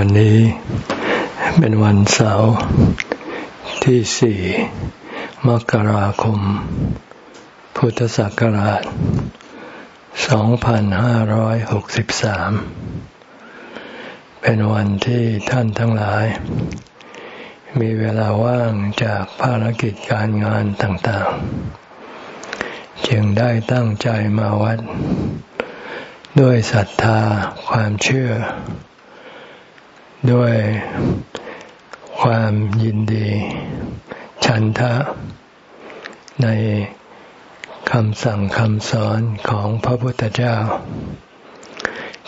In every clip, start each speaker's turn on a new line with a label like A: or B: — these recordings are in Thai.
A: วันนี้เป็นวันเสาร์ที่สี่มกราคม พุทธศักราช 2563 เป็นวันที่ท่านทั้งหลาย มีเวลาว่างจากภารกิจการงานต่างๆ จึงได้ตั้งใจมาวัด ด้วยศรัทธาความเชื่อ ด้วยความยินดี ฉันทะ ในคำสั่งคำสอนของพระพุทธเจ้า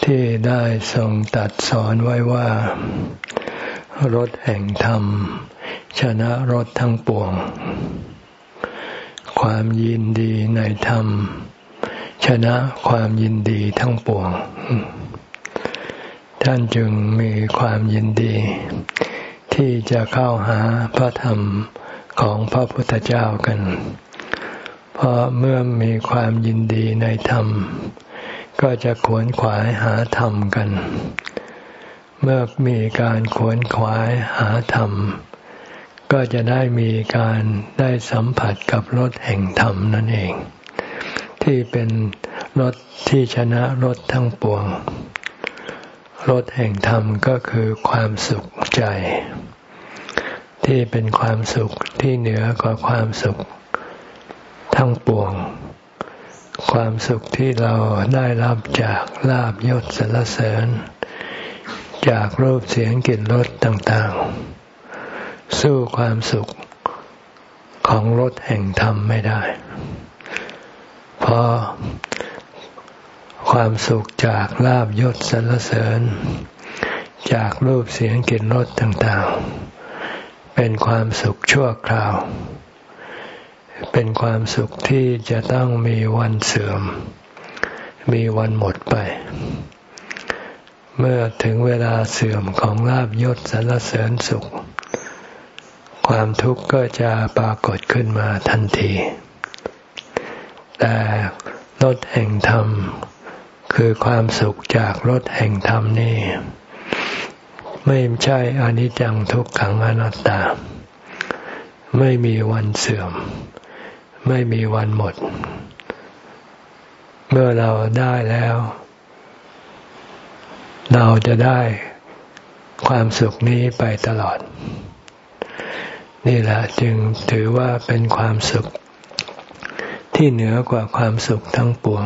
A: ที่ได้ทรงตัดสอนไว้ว่ารถแห่งธรรม ชนะรถทั้งปวง ความยินดีในธรรม ชนะความยินดีทั้งปวง ท่านจึงมีความยินดี ที่จะเข้าหาพระธรรมของพระพุทธเจ้ากัน เพราะเมื่อมีความยินดีในธรรม ก็จะขวนขวายหาธรรมกัน เมื่อมีการขวนขวายหาธรรม ก็จะได้มีการได้สัมผัสกับรถแห่งธรรมนั่นเอง ที่เป็นรถที่ชนะรถทั้งปวง รสแห่งธรรมก็คือความสุขใจ ที่เป็นความสุขที่เหนือกว่าความสุข ทั้งปวง ความสุขที่เราได้รับจากลาบยศสรรเสริญ จากรูปเสียงกลิ่นรสต่างๆ สู้ความสุขของรสแห่งธรรมไม่ได้ เพราะ ความสุขจากลาบยศสรรเสริญ จากรูปเสียงกลิ่นรสต่างๆ เป็นความสุขชั่วคราว เป็นความสุขที่จะต้องมีวันเสื่อม มีวันหมดไป เมื่อถึงเวลาเสื่อมของลาบยศสรรเสริญสุข ความทุกข์ก็จะปรากฏขึ้นมาทันที แต่รถแห่งธรรม คือความสุขจากรถแห่งธรรมนี่ไม่ใช่อนิจจังทุกขังอนัตตา ไม่มีวันเสื่อม ไม่มีวันหมด เมื่อเราได้แล้ว เราจะได้ความสุขนี้ไปตลอด นี่แหละจึงถือว่าเป็นความสุขที่เหนือกว่าความสุขทั้งปวง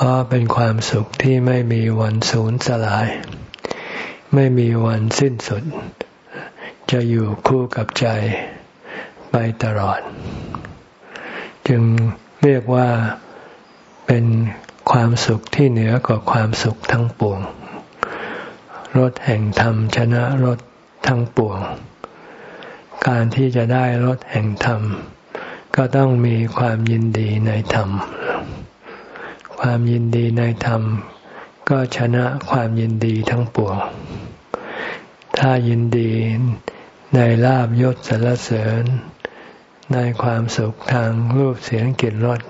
A: เพราะเป็นความสุขที่ไม่มีวันสูญสลาย ไม่มีวันสิ้นสุด จะอยู่คู่กับใจไปตลอด จึงเรียกว่าเป็นความสุขที่เหนือกว่าความสุขทั้งปวงรถแห่งธรรมชนะรถทั้งปวง การที่จะได้รถแห่งธรรม ก็ต้องมีความยินดีในธรรม ความยินดีในธรรม ก็ชนะความยินดีทั้งปวง ถ้ายินดีในลาบยศสรรเสริญ ในความสุขทางรูปเสียงกลิ่นรส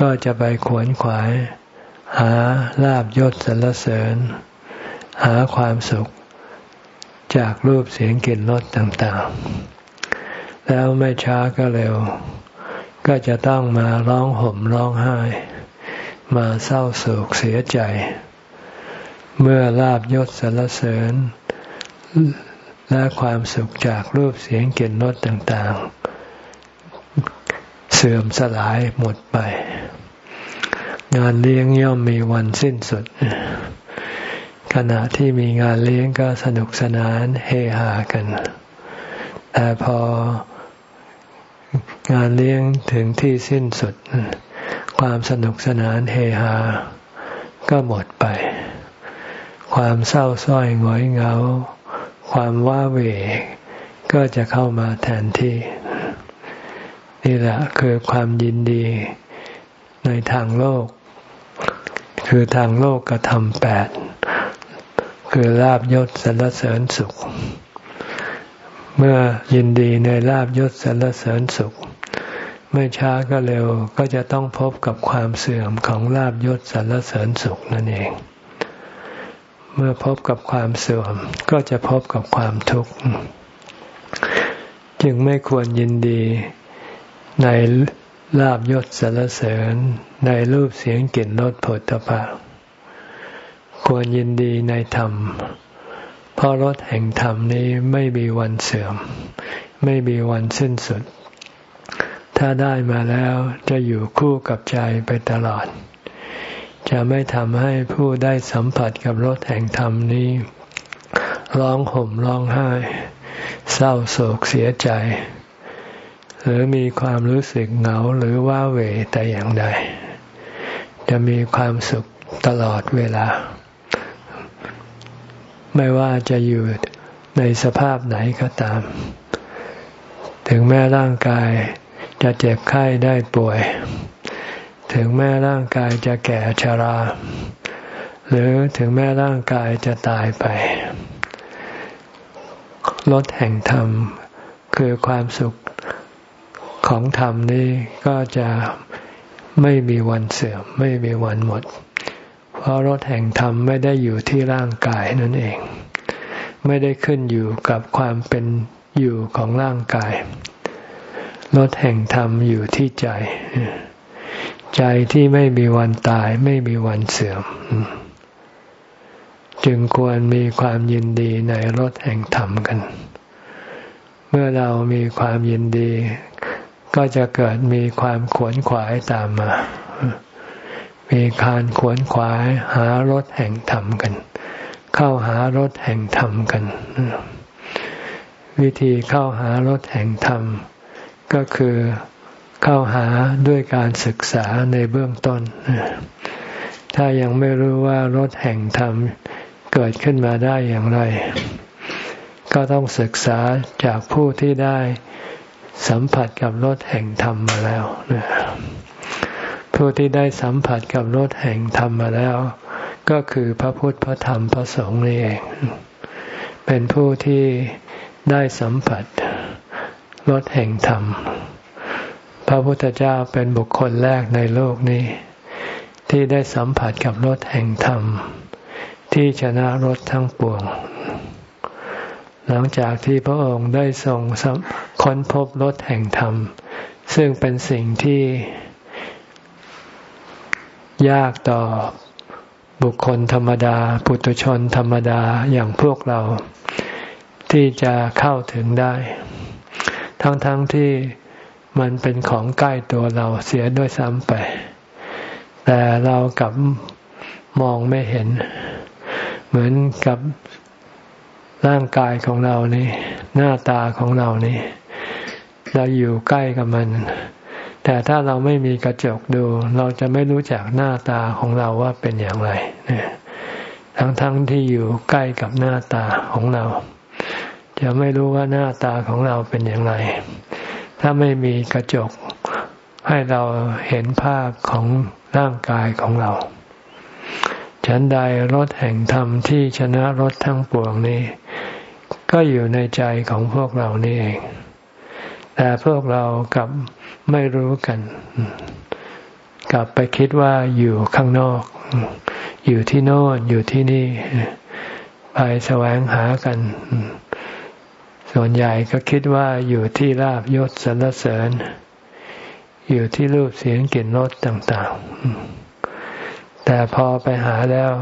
A: ก็จะไปขวนขวาย หาลาบยศสรรเสริญ หาความสุข จากรูปเสียงกลิ่นรสต่างๆ แล้วไม่ช้าก็เร็ว ก็จะต้องมาร้องห่มร้องไห้ มาเศร้าโศกเสียใจ เมื่อลาบยศสรรเสริญ และความสุขจากรูปเสียงเกลิ่นรสต่าง ๆ เสื่อมสลายหมดไป งานเลี้ยงย่อมมีวันสิ้นสุด ขณะที่มีงานเลี้ยงก็สนุกสนานเฮฮากัน แต่พองานเลี้ยงถึงที่สิ้นสุด ความสนุกสนานเฮฮา ก็หมดไป ความเศร้าส้อยหงอยเหงา ความว้าเหวก็จะเข้ามาแทนที่ นี่แหละคือความยินดีในทางโลก คือทางโลกกระทำแปด คือลาบยศสรรเสริญสุข เมื่อยินดีในลาบยศสรรเสริญสุข ไม่ช้าก็เร็วก็จะต้องพบกับความเสื่อมของลาบยศสรรเสริญสุขนั่นเอง เมื่อพบกับความเสื่อมก็จะพบกับความทุกข์ จึงไม่ควรยินดีในลาบยศสรรเสริญในรูปเสียงกลิ่นรสผลตภะควรยินดีในธรรม เพราะรสแห่งธรรมนี้ไม่มีวันเสื่อม ไม่มีวันสิ้นสุด ถ้าได้มาแล้วจะอยู่คู่กับใจไปตลอด จะไม่ทำให้ผู้ได้สัมผัสกับรสแห่งธรรมนี้ ร้องห่มร้องไห้ เศร้าโศกเสียใจ หรือมีความรู้สึกเหงาหรือว่าเหวแต่อย่างใด จะมีความสุขตลอดเวลา ไม่ว่าจะอยู่ในสภาพไหนก็ตาม ถึงแม้ร่างกาย จะเจ็บไข้ได้ป่วย ถึงแม้ร่างกายจะแก่ชรา หรือถึงแม้ร่างกายจะตายไปลดแห่งธรรม คือความสุขของธรรมนี้ก็จะไม่มีวันเสื่อม ไม่มีวันหมด เพราะรถแห่งธรรมไม่ได้อยู่ที่ร่างกายนั่นเอง ไม่ได้ขึ้นอยู่กับความเป็นอยู่ของร่างกาย รถแห่งธรรมอยู่ที่ใจ ใจที่ไม่มีวันตายไม่มีวันเสื่อม จึงควรมีความยินดีในรถแห่งธรรมกัน เมื่อเรามีความยินดี ก็จะเกิดมีความขวนขวายตามมา มีการขวนขวายหารถแห่งธรรมกัน เข้าหารถแห่งธรรมกัน วิธีเข้าหารถแห่งธรรม ก็คือเข้าหาด้วยการศึกษาในเบื้องต้น ถ้ายังไม่รู้ว่ารถแห่งธรรมเกิดขึ้นมาได้อย่างไร ก็ต้องศึกษาจากผู้ที่ได้สัมผัสกับรถแห่งธรรมมาแล้ว ผู้ที่ได้สัมผัสกับรสแห่งธรรมมาแล้ว ก็คือพระพุทธพระธรรมพระสงฆ์นี่เอง เป็นผู้ที่ได้สัมผัส รสแห่งธรรม พระพุทธเจ้าเป็นบุคคลแรกในโลกนี้ ที่ได้สัมผัสกับรสแห่งธรรม ที่ชนะรสทั้งปวง หลังจากที่พระองค์ได้ทรงค้นพบรสแห่งธรรม ซึ่งเป็นสิ่งที่ยากต่อบุคคลธรรมดา ปุถุชนธรรมดาอย่างพวกเราที่จะเข้าถึงได้ ทั้งๆทที่มันเป็นของใกล้ตัวเราเสียด้วยซ้ำไป แต่เรากับมองไม่เห็น เหมือนกับร่างกายของเรานี่ หน้าตาของเรานี่ เราอยู่ใกล้กับมัน แต่ถ้าเราไม่มีกระจกดู เราจะไม่รู้จักหน้าตาของเราว่าเป็นอย่างไร ทั้งๆทที่อยู่ใกล้กับหน้าตาของเรา จะไม่รู้ว่าหน้าตาของเราเป็นอย่างไร ถ้าไม่มีกระจกให้เราเห็นภาพของร่างกายของเรา ฉันใดรถแห่งธรรมที่ชนะรถทั้งปวงนี้ ก็อยู่ในใจของพวกเรานี่เอง แต่พวกเรากับไม่รู้กัน กลับไปคิดว่าอยู่ข้างนอก อยู่ที่โน่นอยู่ที่นี่ไปแสวงหากัน ส่วนใหญ่ก็คิดว่าอยู่ที่ลาบยศสรรเสริญ อยู่ที่รูปเสียงกลิ่นรสต่าง ๆ แต่พอไปหาแล้ว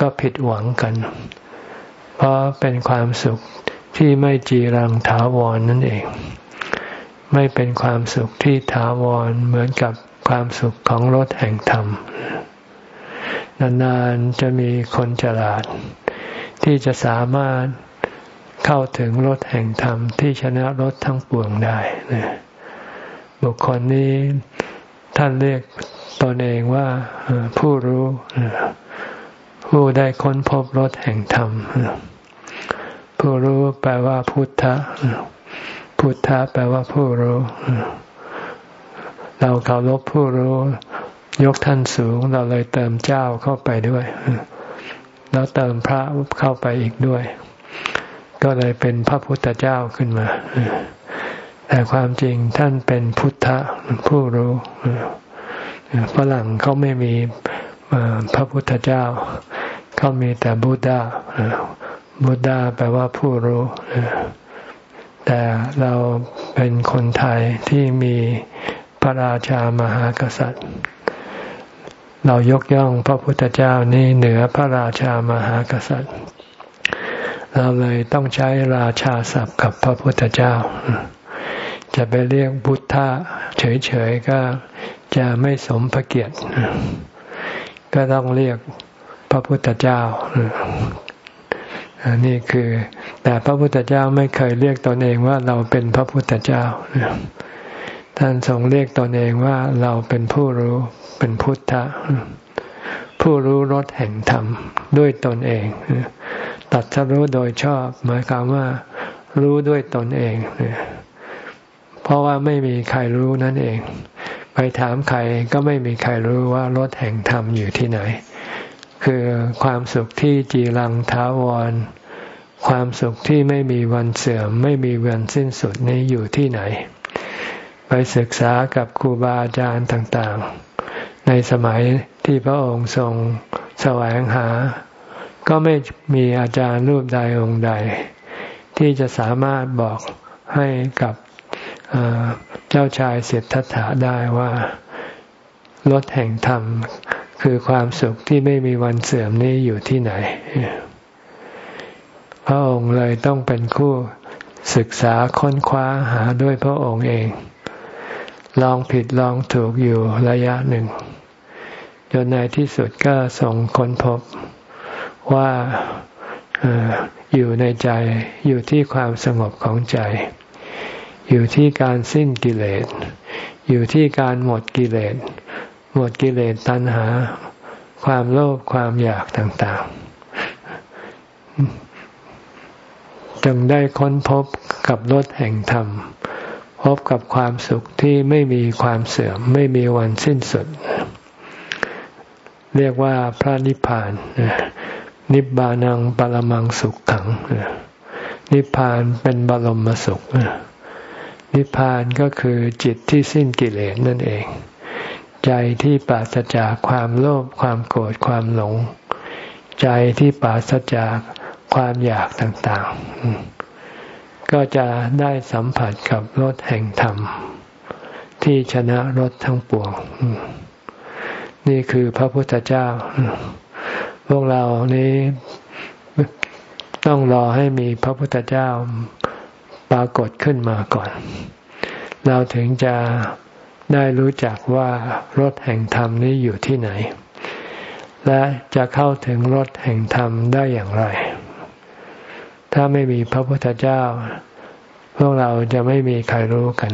A: ก็ผิดหวังกัน เพราะเป็นความสุขที่ไม่จีรังถาวรนนั่นเอง ไม่เป็นความสุขที่ถาวรเหมือนกับความสุขของรถแห่งธรรม นานๆจะมีคนฉลาด ที่จะสามารถ เข้าถึงรถแห่งธรรมที่ชนะรถทั้งปวงได้นบุคคลนี้ท่านเรียกตนเองว่าผู้รู้ผู้ได้ค้นพบรถแห่งธรรม ผู้รู้แปลว่าพุทธะพุทธะแปลว่าผู้รู้ เราเคารพผู้รู้ ยกท่านสูงเราเลยเติมเจ้าเข้าไปด้วย แล้วเติมพระเข้าไปอีกด้วย ก็เลยเป็นพระพุทธเจ้าขึ้นมา แต่ความจริงท่านเป็นพุทธะผู้รู้ฝรั่งเขาไม่มีพระพุทธเจ้า เขามีแต่บุตดาบุตดาแปลว่าผู้รู้แต่เราเป็นคนไทยที่มีพระราชามหากษัตริย์ เรายกย่องพระพุทธเจ้านี่เหนือพระราชามหากษัตริย์ เราเลยต้องใช้ราชาศัพท์กับพระพุทธเจ้า จะไปเรียกพุทธะเฉยๆก็จะไม่สมพระเกียรติ ก็ต้องเรียกพระพุทธเจ้านี่คือ แต่พระพุทธเจ้าไม่เคยเรียกตนเองว่าเราเป็นพระพุทธเจ้าท่านทรงเรียกตนเองว่าเราเป็นผู้รู้เป็นพุทธะผู้รู้รสแห่งธรรมด้วยตนเอง ตัดสรู้โดยชอบ หมายความว่า รู้ด้วยตนเองเพราะว่าไม่มีใครรู้นั่นเอง ไปถามใครก็ไม่มีใครรู้ว่ารสแห่งธรรมอยู่ที่ไหน คือความสุขที่จีรังท้าวร ความสุขที่ไม่มีวันเสื่อม ไม่มีวันสิ้นสุดนี้อยู่ที่ไหน ไปศึกษากับครูบาอาจารย์ต่าง ๆ ในสมัยที่พระองค์ทรงแสวงหา ก็ไม่มีอาจารย์รูปใดองค์ใด ที่จะสามารถบอกให้กับเจ้าชายเสดทัตถะได้ว่าลดแห่งธรรมคือความสุขที่ไม่มีวันเสื่อมนี้อยู่ที่ไหน พระองค์เลยต้องเป็นคู่ศึกษาค้นคว้าหาด้วยพระองค์เอง ลองผิดลองถูกอยู่ระยะหนึ่ง จนในที่สุดก็ส่งค้นพบ ว่าอยู่ในใจ อยู่ที่ความสงบของใจ อยู่ที่การสิ้นกิเลส อยู่ที่การหมดกิเลส หมดกิเลสตัณหา ความโลภความอยากต่างๆ จึงได้ค้นพบกับรถแห่งธรรม พบกับความสุขที่ไม่มีความเสื่อม ไม่มีวันสิ้นสุด เรียกว่าพระนิพพานน นิบานังปรมังสุขขัง นิพพานเป็นบรมสุข นิพพานก็คือจิตที่สิ้นกิเลสนั่นเอง ใจที่ปราศจากความโลภความโกรธความหลง ใจที่ปราศจากความอยากต่างๆ ก็จะได้สัมผัสกับรถแห่งธรรม ที่ชนะรถทั้งปวง นี่คือพระพุทธเจ้า พวกเรานี้ต้องรอให้มีพระพุทธเจ้าปรากฏขึ้นมาก่อน เราถึงจะได้รู้จักว่ารถแห่งธรรมนี้อยู่ที่ไหน และจะเข้าถึงรถแห่งธรรมได้อย่างไร ถ้าไม่มีพระพุทธเจ้า พวกเราจะไม่มีใครรู้กัน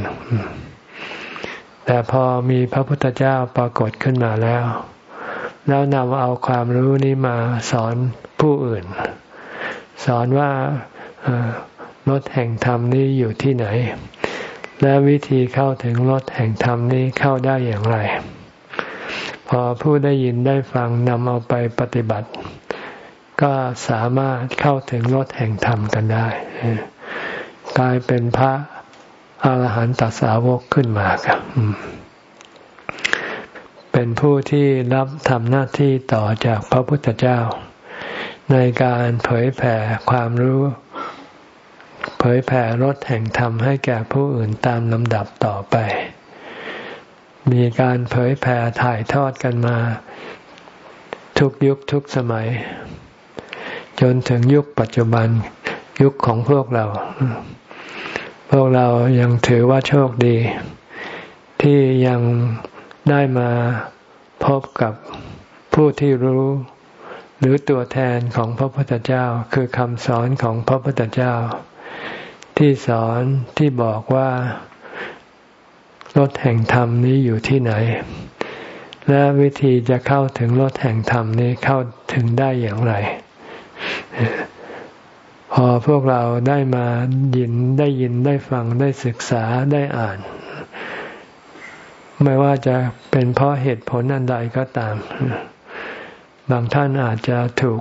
A: แต่พอมีพระพุทธเจ้าปรากฏขึ้นมาแล้ว แล้วนำเอาความรู้นี้มาสอนผู้อื่น สอนว่ารถแห่งธรรมนี้อยู่ที่ไหน และวิธีเข้าถึงรถแห่งธรรมนี้เข้าได้อย่างไร พอผู้ได้ยินได้ฟังนำเอาไปปฏิบัติ ก็สามารถเข้าถึงรถแห่งธรรมกันได้กลายเป็นพระอรหันตสาวกขึ้นมาครับ เป็นผู้ที่รับทำหน้าที่ต่อจากพระพุทธเจ้า ในการเผยแผ่ความรู้ เผยแผ่รถแห่งธรรมให้แก่ผู้อื่นตามลำดับต่อไป มีการเผยแผ่ถ่ายทอดกันมา ทุกยุคทุกสมัย จนถึงยุคปัจจุบันยุคของพวกเรา พวกเรายังถือว่าโชคดี ที่ยัง ได้มาพบกับผู้ที่รู้ หรือตัวแทนของพระพุทธเจ้าคือคำสอนของพระพุทธเจ้า ที่สอนที่บอกว่ารถแห่งธรรมนี้อยู่ที่ไหน และวิธีจะเข้าถึงรถแห่งธรรมนี้เข้าถึงได้อย่างไร พอพวกเราได้มายินได้ยินได้ฟังได้ศึกษาได้อ่าน ไม่ว่าจะเป็นเพราะเหตุผลอันใดก็ตาม บางท่านอาจจะถูก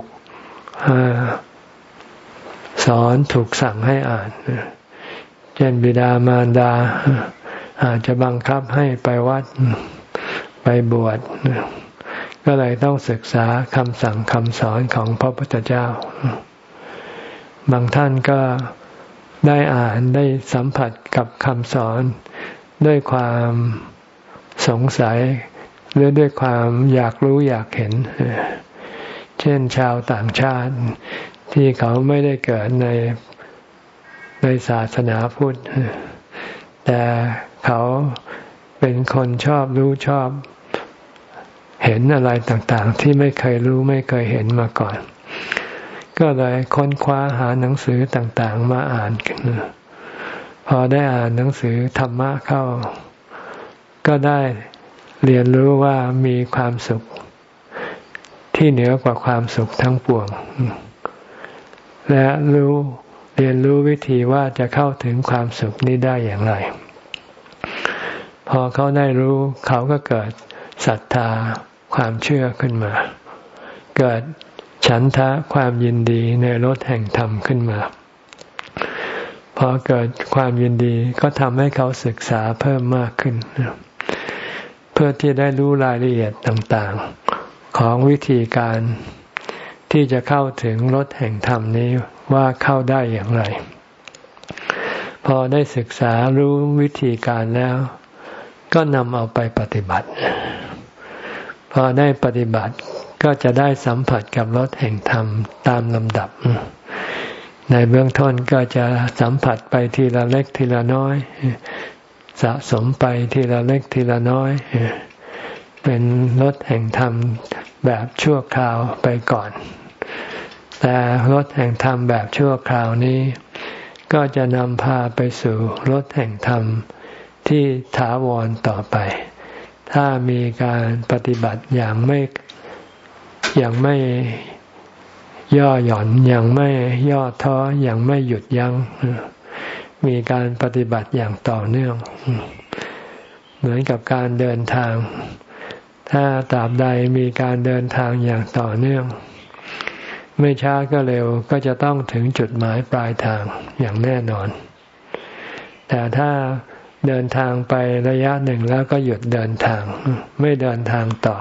A: สอนถูกสั่งให้อ่าน เช่นบิดามารดา อาจจะบังคับให้ไปวัดไปบวชก็เลยต้องศึกษาคำสั่งคำสอนของพระพุทธเจ้า บางท่านก็ได้อ่านได้สัมผัสกับคำสอนด้วยความ สงสัยหรือด้วยความอยากรู้อยากเห็น เช่นชาวต่างชาติที่เขาไม่ได้เกิดในในศาสนาพุทธ แต่เขาเป็นคนชอบรู้ชอบเห็นอะไรต่างๆ ที่ไม่เคยรู้ไม่เคยเห็นมาก่อน ก็เลยค้นคว้าหาหนังสือต่างๆ มาอ่านกันพอได้อ่านหนังสือธรรมะเข้า ก็ได้เรียนรู้ว่ามีความสุขที่เหนือกว่าความสุขทั้งปวง และรู้เรียนรู้วิธีว่าจะเข้าถึงความสุขนี้ได้อย่างไร พอเขาได้รู้เขาก็เกิดศรัทธาความเชื่อขึ้นมา เกิดฉันทะความยินดีในรถแห่งธรรมขึ้นมา พอเกิดความยินดีก็ทำให้เขาศึกษาเพิ่มมากขึ้น เพื่อที่ได้รู้รายละเอียดต่างๆ ของวิธีการที่จะเข้าถึงรถแห่งธรรมนี้ว่าเข้าได้อย่างไร พอได้ศึกษารู้วิธีการแล้ว ก็นำเอาไปปฏิบัติ พอได้ปฏิบัติก็จะได้สัมผัสกับรถแห่งธรรมตามลำดับ ในเบื้องต้นก็จะสัมผัสไปทีละเล็กทีละน้อย สะสมไปทีละเล็กทีละน้อย เป็นรถแห่งธรรมแบบชั่วคราวไปก่อน แต่รถแห่งธรรมแบบชั่วคราวนี้ ก็จะนำพาไปสู่รถแห่งธรรมที่ถาวรต่อไป ถ้ามีการปฏิบัติอย่างไม่อย่างไม่ย่อหย่อนอย่างไม่ย่อท้ออย่างไม่หยุดยัง้ง มีการปฏิบัติอย่างต่อเนื่อง เหมือนกับการเดินทาง ถ้าตราบใดมีการเดินทางอย่างต่อเนื่อง ไม่ช้าก็เร็วก็จะต้องถึงจุดหมายปลายทางอย่างแน่นอน แต่ถ้าเดินทางไประยะหนึ่งแล้วก็หยุดเดินทาง ไม่เดินทางต่อ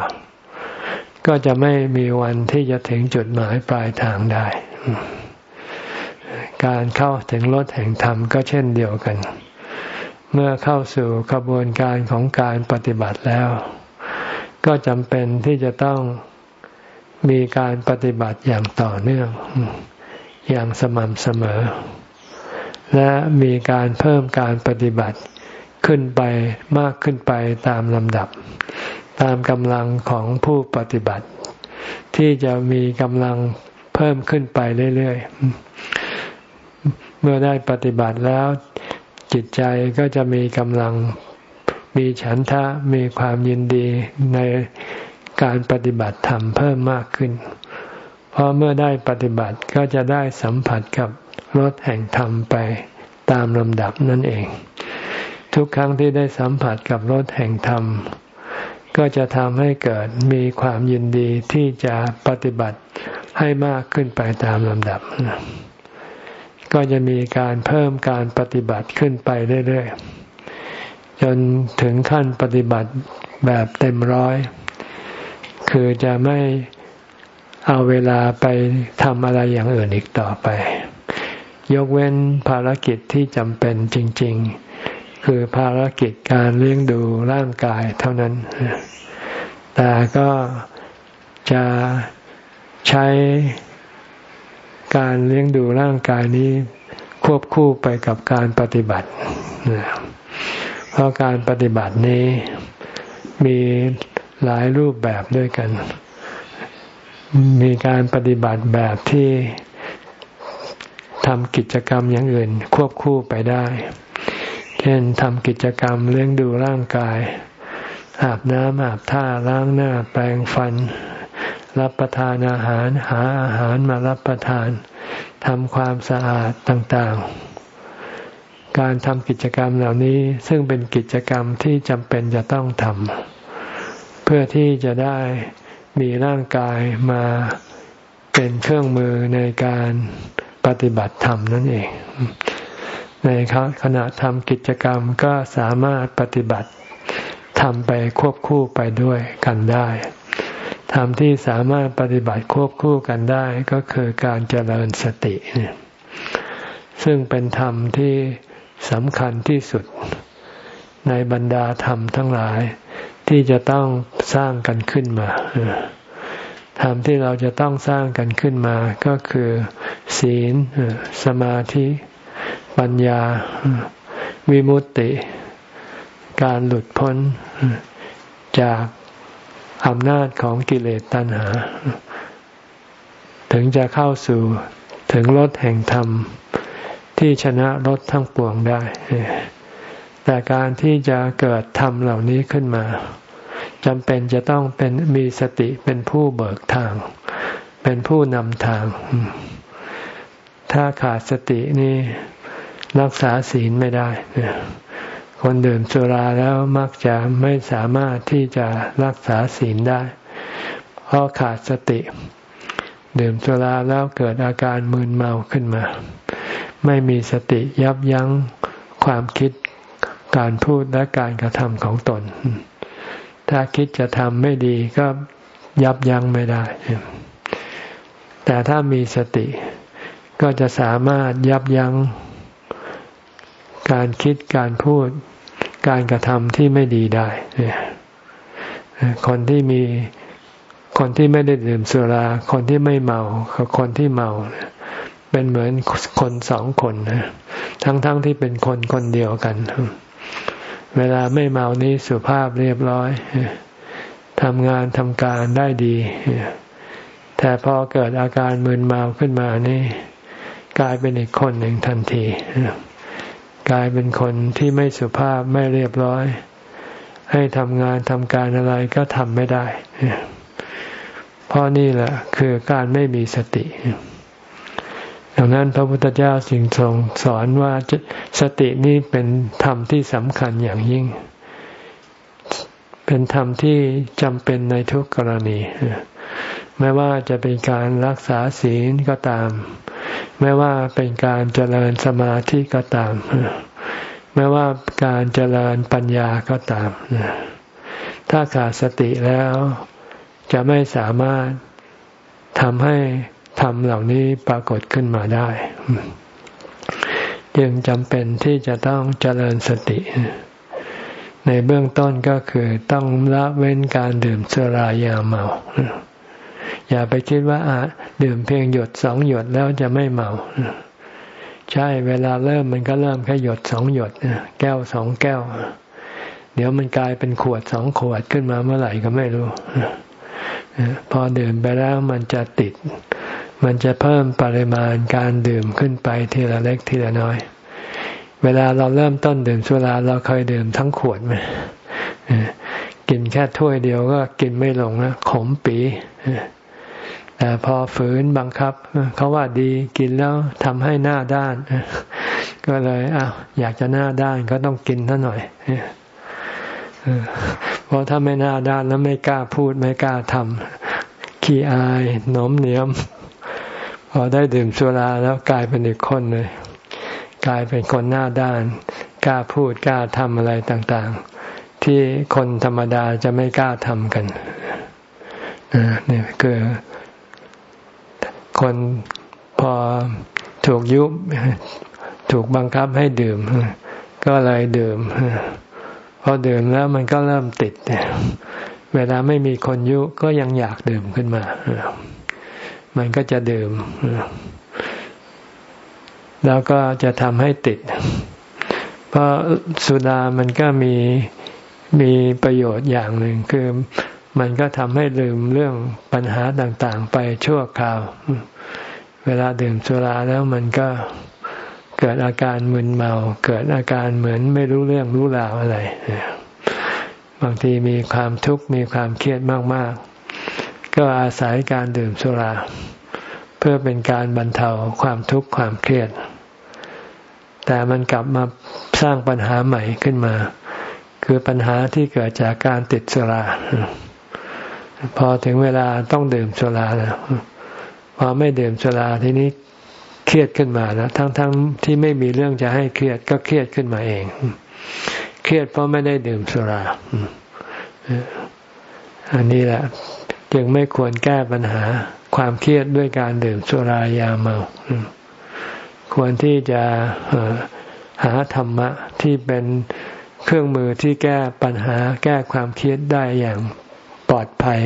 A: ก็จะไม่มีวันที่จะถึงจุดหมายปลายทางได้ การเข้าถึงรถแห่งธรรมก็เช่นเดียวกัน เมื่อเข้าสู่กระบวนการของการปฏิบัติแล้ว ก็จำเป็นที่จะต้องมีการปฏิบัติอย่างต่อเนื่อง อย่างสม่ำเสมอ และมีการเพิ่มการปฏิบัติขึ้นไปมากขึ้นไปตามลำดับ ตามกำลังของผู้ปฏิบัติ ที่จะมีกำลังเพิ่มขึ้นไปเรื่อยๆ เมื่อได้ปฏิบัติแล้ว จิตใจก็จะมีกำลังมีฉันทะมีความยินดีในการปฏิบัติธรรมเพิ่มมากขึ้น เพราะเมื่อได้ปฏิบัติก็จะได้สัมผัสกับรสแห่งธรรมไปตามลำดับนั่นเอง ทุกครั้งที่ได้สัมผัสกับรสแห่งธรรม ก็จะทำให้เกิดมีความยินดีที่จะปฏิบัติให้มากขึ้นไปตามลำดับ ก็จะมีการเพิ่มการปฏิบัติขึ้นไปเรื่อยๆ จนถึงขั้นปฏิบัติแบบเต็มร้อย คือจะไม่เอาเวลาไปทำอะไรอย่างอื่นอีกต่อไป ยกเว้นภารกิจที่จำเป็นจริง ๆ คือภารกิจการเลี้ยงดูร่างกายเท่านั้น แต่ก็จะใช้ การเลี้ยงดูร่างกายนี้ควบคู่ไปกับการปฏิบัติ เพราะการปฏิบัตินี้มีหลายรูปแบบด้วยกัน มีการปฏิบัติแบบที่ทำกิจกรรมอย่างอื่นควบคู่ไปได้ เช่นทำกิจกรรมเลี้ยงดูร่างกาย อาบน้ำอาบท่าล้างหน้าแปรงฟัน รับประทานอาหารหาอาหารมารับประทานทำความสะอาดต่างๆ การทำกิจกรรมเหล่านี้ซึ่งเป็นกิจกรรมที่จำเป็นจะต้องทำเพื่อที่จะได้มีร่างกายมาเป็นเครื่องมือในการปฏิบัติธรรมนั่นเอง ในขณะทำกิจกรรมก็สามารถปฏิบัติทำไปควบคู่ไปด้วยกันได้ ธรรมที่สามารถปฏิบัติควบคู่กันได้ก็คือการเจริญสติซึ่งเป็นธรรมที่สำคัญที่สุด ในบรรดาธรรมทั้งหลาย ที่จะต้องสร้างกันขึ้นมาธรรมที่เราจะต้องสร้างกันขึ้นมา ก็คือ ศีลสมาธิ ปัญญา วิมุตติ การหลุดพ้นจาก อำนาจของกิเลสตัณหา ถึงจะเข้าสู่ถึงรถแห่งธรรม ที่ชนะรถทั้งปวงได้ แต่การที่จะเกิดธรรมเหล่านี้ขึ้นมาจำเป็นจะต้องเป็นมีสติเป็นผู้เบิกทาง เป็นผู้นำทาง ถ้าขาดสตินี่รักษาศีลไม่ได้ คนดื่มสุราแล้วมักจะไม่สามารถที่จะรักษาศีลได้ เพราะขาดสติ ดื่มสุราแล้วเกิดอาการมึนเมาขึ้นมา ไม่มีสติยับยั้งความคิดการพูดและการกระทำของตน ถ้าคิดจะทำไม่ดีก็ยับยั้งไม่ได้ แต่ถ้ามีสติก็จะสามารถยับยั้งการคิดการพูด การกระทำที่ไม่ดีได้คนที่มีคนที่ไม่ได้ดื่มสุรา คนที่ไม่เมากับคนที่เมา เป็นเหมือนคนสองคนทั้งๆทที่เป็นคนคนเดียวกัน เวลาไม่เมานี้สุภาพเรียบร้อยทำงานทำการได้ดี แต่พอเกิดอาการมึนเมาขึ้นมานี่ กลายเป็นอีกคนหนึ่งทันที กลายเป็นคนที่ไม่สุภาพไม่เรียบร้อย ให้ทำงานทำการอะไรก็ทำไม่ได้เพราะนี่แหละคือการไม่มีสติ ดังนั้นพระพุทธเจ้าสิงทรงสอนว่าสตินี้เป็นธรรมที่สำคัญอย่างยิ่ง เป็นธรรมที่จำเป็นในทุกกรณี ไม่ว่าจะเป็นการรักษาศีลก็ตาม ไม่ว่าเป็นการเจริญสมาธิก็ตาม ไม่ว่าการเจริญปัญญาก็ตาม ถ้าขาดสติแล้ว จะไม่สามารถทำให้ธรรมเหล่านี้ปรากฏขึ้นมาได้ จึงจำเป็นที่จะต้องเจริญสติ ในเบื้องต้นก็คือต้องละเว้นการดื่มสุรายาเมา อย่าไปคิดว่าอาดื่มเพียงหยดสองหยดแล้วจะไม่เมา ใช่เวลาเริ่มมันก็เริ่มแค่หยดสองหยดแก้วสองแก้ว เดี๋ยวมันกลายเป็นขวดสองขวดขึ้นมาเมื่อไหร่ก็ไม่รู้พอดื่มไปแล้วมันจะติด มันจะเพิ่มปริมาณการดื่มขึ้นไปทีละเล็กทีละน้อย เวลาเราเริ่มต้นดื่มสุราเราเคยดื่มทั้งขวดไหมกินแค่ถ้วยเดียวก็กินไม่ลงนะขมปี แต่พอฝืนบังคับเขาว่าดีกินแล้วทำให้หน้าด้าน ก็เลยอ้าวอยากจะหน้าด้านก็ต้องกินท่าหน่อยเพราะถ้าไม่หน้าด้านแล้วไม่กล้าพูดไม่กล้าทำขี้อายหนมเหนียม พอได้ดื่มสุราแล้วกลายเป็นอีกคนเลยกลายเป็นคนหน้าด้าน กล้าพูดกล้าทำอะไรต่างๆ ที่คนธรรมดาจะไม่กล้าทำกันนี่คือ คนพอถูกยุบถูกบังคับให้ดื่ม ก็เลยดื่ม พอดื่มแล้วมันก็เริ่มติด เวลาไม่มีคนยุก็ยังอยากดื่มขึ้นมา มันก็จะดื่ม แล้วก็จะทำให้ติด เพราะสุดามันก็มีมีประโยชน์อย่างหนึ่งคือ มันก็ทำให้ลืมเรื่องปัญหาต่างๆ ไปชั่วคราว เวลาดื่มสุราแล้วมันก็เกิดอาการมึนเมา เกิดอาการเหมือนไม่รู้เรื่องรู้ราวอะไร บางทีมีความทุกข์มีความเครียดมากๆ ก็อาศัยการดื่มสุรา เพื่อเป็นการบรรเทาความทุกข์ความเครียด แต่มันกลับมาสร้างปัญหาใหม่ขึ้นมา คือปัญหาที่เกิดจากการติดสุรา พอถึงเวลาต้องดื่มสุราแล้วพอไม่ดื่มสุราทีนี้เครียดขึ้นมาแล้วทั้งๆทที่ไม่มีเรื่องจะให้เครียดก็เครียดขึ้นมาเอง เครียดเพราะไม่ได้ดื่มสุราอันนี้แหละจจึงไม่ควรแก้ปัญหาความเครียดด้วยการดื่มสุรายาเมา ควรที่จะหาธรรมะที่เป็นเครื่องมือที่แก้ปัญหาแก้ความเครียดได้อย่าง ปลอดภัย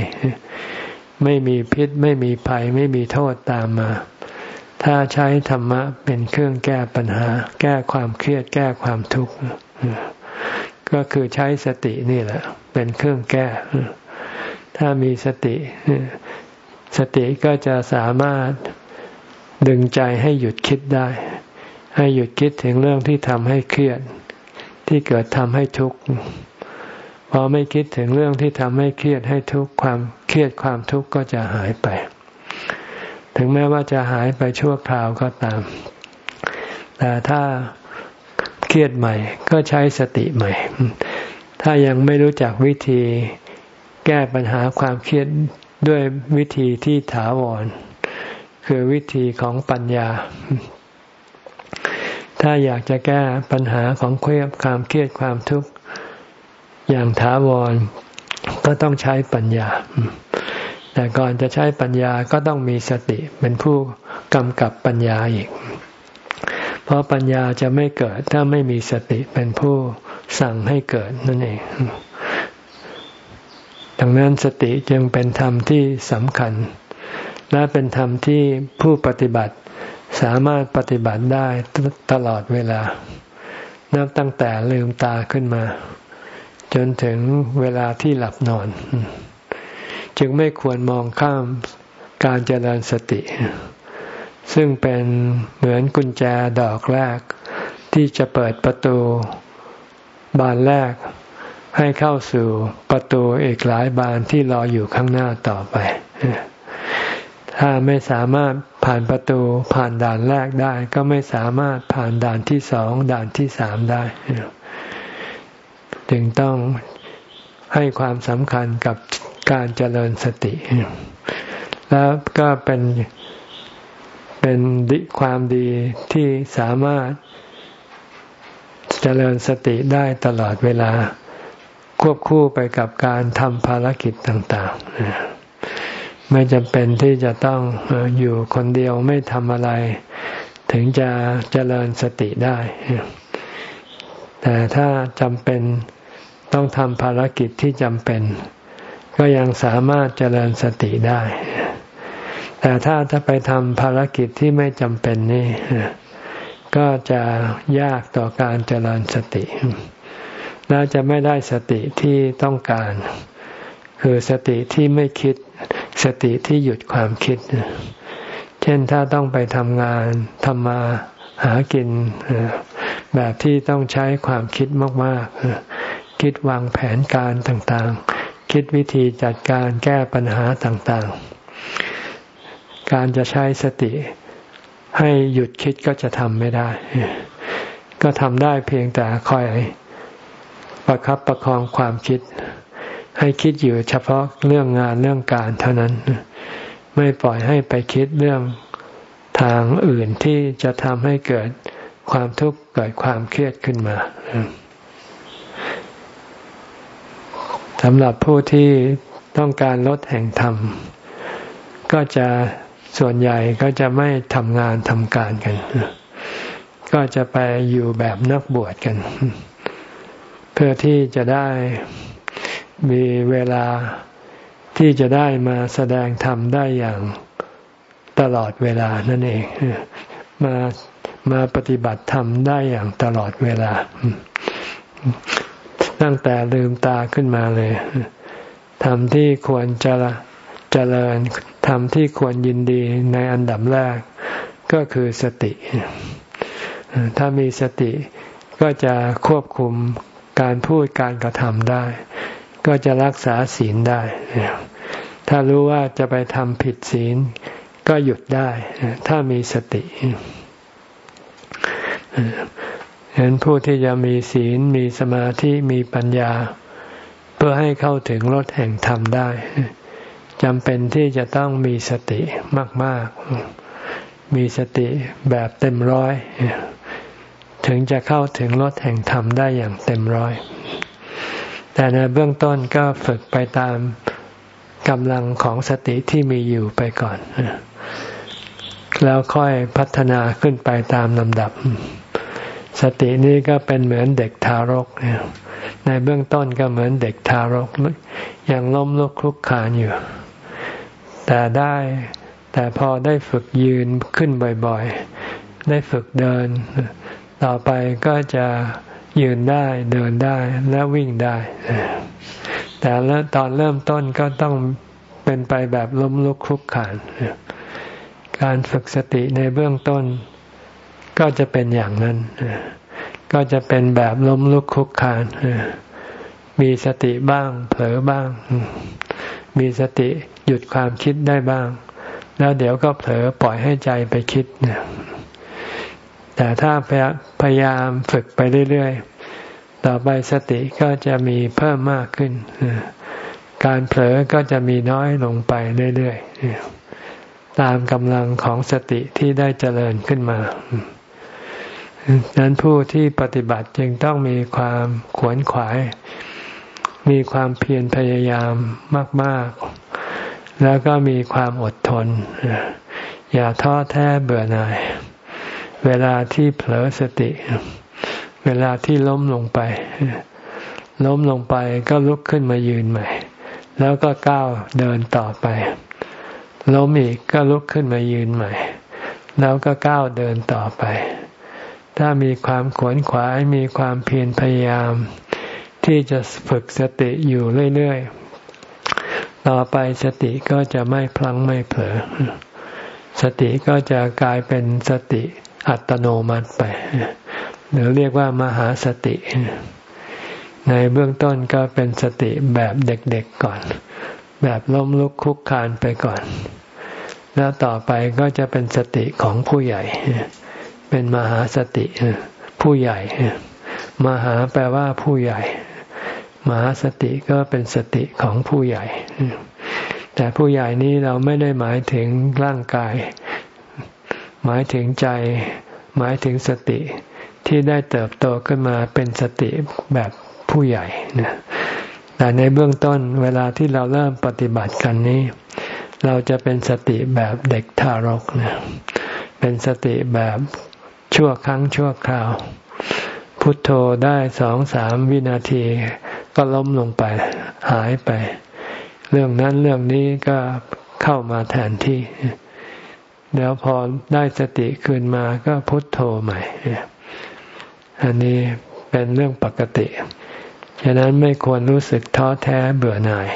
A: ไม่มีพิษไม่มีภัย ไม่มีโทษตามมา ถ้าใช้ธรรมะเป็นเครื่องแก้ปัญหา แก้ความเครียดแก้ความทุกข์ก็คือใช้สตินี่แหละ เป็นเครื่องแก้ ถ้ามีสติ สติก็จะสามารถดึงใจให้หยุดคิดได้ ให้หยุดคิดถึงเรื่องที่ทำให้เครียด ที่เกิดทำให้ทุกข์ พอไม่คิดถึงเรื่องที่ทำให้เครียดให้ทุกข์ความเครียดความทุกข์ก็จะหายไป ถึงแม้ว่าจะหายไปชั่วคราวก็ตาม แต่ถ้าเครียดใหม่ก็ใช้สติใหม่ ถ้ายังไม่รู้จักวิธีแก้ปัญหาความเครียดด้วยวิธีที่ถาวร คือวิธีของปัญญา ถ้าอยากจะแก้ปัญหาของเครียดความเครียดความทุกข์ อย่างถาวรก็ต้องใช้ปัญญา แต่ก่อนจะใช้ปัญญาก็ต้องมีสติเป็นผู้กำกับปัญญาอีก เพราะปัญญาจะไม่เกิดถ้าไม่มีสติเป็นผู้สั่งให้เกิดนั่นเอง ดังนั้นสติจึงเป็นธรรมที่สำคัญ และเป็นธรรมที่ผู้ปฏิบัติสามารถปฏิบัติได้ตลอดเวลา นับตั้งแต่ลืมตาขึ้นมา จนถึงเวลาที่หลับนอน จึงไม่ควรมองข้ามการเจริญสติ ซึ่งเป็นเหมือนกุญแจดอกแรก ที่จะเปิดประตูบานแรกให้เข้าสู่ประตูอีกหลายบานที่รออยู่ข้างหน้าต่อไป ถ้าไม่สามารถผ่านประตูผ่านด่านแรกได้ ก็ไม่สามารถผ่านด่านที่สองด่านที่สามได้ จึงต้องให้ความสำคัญกับการเจริญสติ แล้วก็เป็นเป็นความดีที่สามารถเจริญสติได้ตลอดเวลา ควบคู่ไปกับการทำภารกิจต่างๆ ไม่จำเป็นที่จะต้องอยู่คนเดียวไม่ทำอะไร ถึงจะเจริญสติได้ แต่ถ้าจำเป็น ต้องทำภารกิจที่จำเป็น ก็ยังสามารถเจริญสติได้ แต่ถ้าถ้าไปทำภารกิจที่ไม่จำเป็นนี่ก็จะยากต่อการเจริญสติแล้วจะไม่ได้สติที่ต้องการ คือสติที่ไม่คิด สติที่หยุดความคิด เช่นถ้าต้องไปทำงานทำมาหากิน แบบที่ต้องใช้ความคิดมากๆ คิดวางแผนการต่างๆ คิดวิธีจัดการแก้ปัญหาต่างๆ การจะใช้สติ ให้หยุดคิดก็จะทำไม่ได้ ก็ทำได้เพียงแต่คอยประครับประคองความคิด ให้คิดอยู่เฉพาะเรื่องงานเรื่องการเท่านั้น ไม่ปล่อยให้ไปคิดเรื่องทางอื่นที่จะทำให้เกิดความทุกข์เกิดความเครียดขึ้นมา สำหรับผู้ที่ต้องการลดแห่งธรรม ก็จะส่วนใหญ่ก็จะไม่ทำงานทำการกัน ก็จะไปอยู่แบบนักบวชกัน เพื่อที่จะได้มีเวลาที่จะได้มาแสดงธรรมได้อย่างตลอดเวลานั่นเอง มามาปฏิบัติธรรมได้อย่างตลอดเวลา ตั้งแต่ลืมตาขึ้นมาเลยทำที่ควรจะเจริญธรรมที่ควรยินดีในอันดับแรก ก็คือสติ ถ้ามีสติก็จะควบคุมการพูดการกระทำได้ ก็จะรักษาศีลได้ ถ้ารู้ว่าจะไปทำผิดศีล ก็หยุดได้ ถ้ามีสติ เห็นผู้ที่จะมีศีลมีสมาธิมีปัญญา เพื่อให้เข้าถึงรถแห่งธรรมได้จำเป็นที่จะต้องมีสติมาก ๆ มีสติแบบเต็มร้อย ถึงจะเข้าถึงรถแห่งธรรมได้อย่างเต็มร้อย แต่ในเบื้องต้นก็ฝึกไปตามกำลังของสติที่มีอยู่ไปก่อน แล้วค่อยพัฒนาขึ้นไปตามลำดับ สตินี้ก็เป็นเหมือนเด็กทารกในเบื้องต้นก็เหมือนเด็กทารกยังล้มลุกคลุกคานอยู่ แต่ได้แต่พอได้ฝึกยืนขึ้นบ่อยๆ ได้ฝึกเดิน ต่อไปก็จะยืนได้เดินได้และวิ่งได้ แต่แล้วตอนเริ่มต้นก็ต้องเป็นไปแบบล้มลุกคลุกขานการฝึกสติในเบื้องต้น ก็จะเป็นอย่างนั้น ก็จะเป็นแบบล้มลุกคลุกขานมีสติบ้าง เผลอบ้าง มีสติหยุดความคิดได้บ้าง แล้วเดี๋ยวก็เผลอปล่อยให้ใจไปคิดแต่ถ้าพยายามฝึกไปเรื่อยๆ ต่อไปสติก็จะมีเพิ่มมากขึ้น การเผลอก็จะมีน้อยลงไปเรื่อยๆตามกำลังของสติที่ได้เจริญขึ้นมา ดังนั้นผู้ที่ปฏิบัติจึงต้องมีความขวนขวาย มีความเพียรพยายามมาก ๆ แล้วก็มีความอดทน อย่าท้อแท้เบื่อหน่าย เวลาที่เผลอสติ เวลาที่ล้มลงไป ล้มลงไปก็ลุกขึ้นมายืนใหม่ แล้วก็ก้าวเดินต่อไป ล้มอีกก็ลุกขึ้นมายืนใหม่ แล้วก็ก้าวเดินต่อไป ถ้ามีความขวนขวายมีความเพียรพยายาม ที่จะฝึกสติอยู่เรื่อยๆ ต่อไปสติก็จะไม่พลังไม่เผลอ สติก็จะกลายเป็นสติอัตโนมัติไป หรือเรียกว่ามหาสติ ในเบื้องต้นก็เป็นสติแบบเด็กๆก่อน แบบล้มลุกคุกคานไปก่อน แล้วต่อไปก็จะเป็นสติของผู้ใหญ่ เป็นมหาสติผู้ใหญ่ มหาแปลว่าผู้ใหญ่ มหาสติก็เป็นสติของผู้ใหญ่ แต่ผู้ใหญ่นี้เราไม่ได้หมายถึงร่างกาย หมายถึงใจ หมายถึงสติที่ได้เติบโตขึ้นมาเป็นสติแบบผู้ใหญ่นะแต่ในเบื้องต้นเวลาที่เราเริ่มปฏิบัติกันนี้ เราจะเป็นสติแบบเด็กทารกนะเป็นสติแบบ ชั่วครั้งชั่วคราว พุทโธได้สองสามวินาที ก็ล้มลงไป หายไป เรื่องนั้นเรื่องนี้ก็เข้ามาแทนที่ เดี๋ยวพอได้สติคืนมาก็พุทโธใหม่ อันนี้เป็นเรื่องปกติฉะนั้นไม่ควรรู้สึกท้อแท้เบื่อหน่าย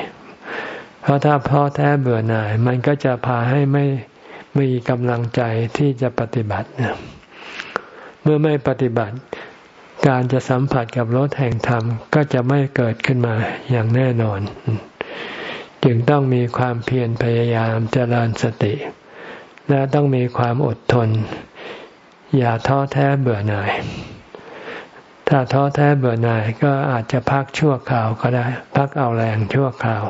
A: เพราะถ้าท้อแท้เบื่อหน่าย มันก็จะพาให้ไม่ไม่มีกำลังใจที่จะปฏิบัติ เมื่อไม่ปฏิบัติ การจะสัมผัสกับรสแห่งธรรมก็จะไม่เกิดขึ้นมาอย่างแน่นอน จึงต้องมีความเพียรพยายามเจริญสติ และต้องมีความอดทน อย่าท้อแท้เบื่อหน่าย ถ้าท้อแท้เบื่อหน่ายก็อาจจะพักชั่วคราวก็ได้ พักเอาแรงชั่วคราว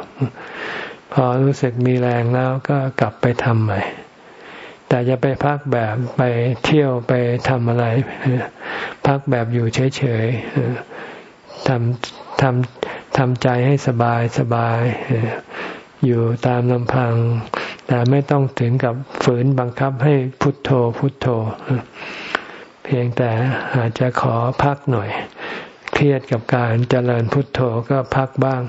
A: พอรู้สึกมีแรงแล้วก็กลับไปทำใหม่ แต่จะไปพักแบบไปเที่ยวไปทำอะไร พักแบบอยู่เฉยๆทำทำทำใจให้สบายสบาย อยู่ตามลำพัง แต่ไม่ต้องถึงกับฝืนบังคับให้พุทโธพุทโธ เพียงแต่อาจจะขอพักหน่อย เครียดกับการเจริญพุทโธก็พักบ้าง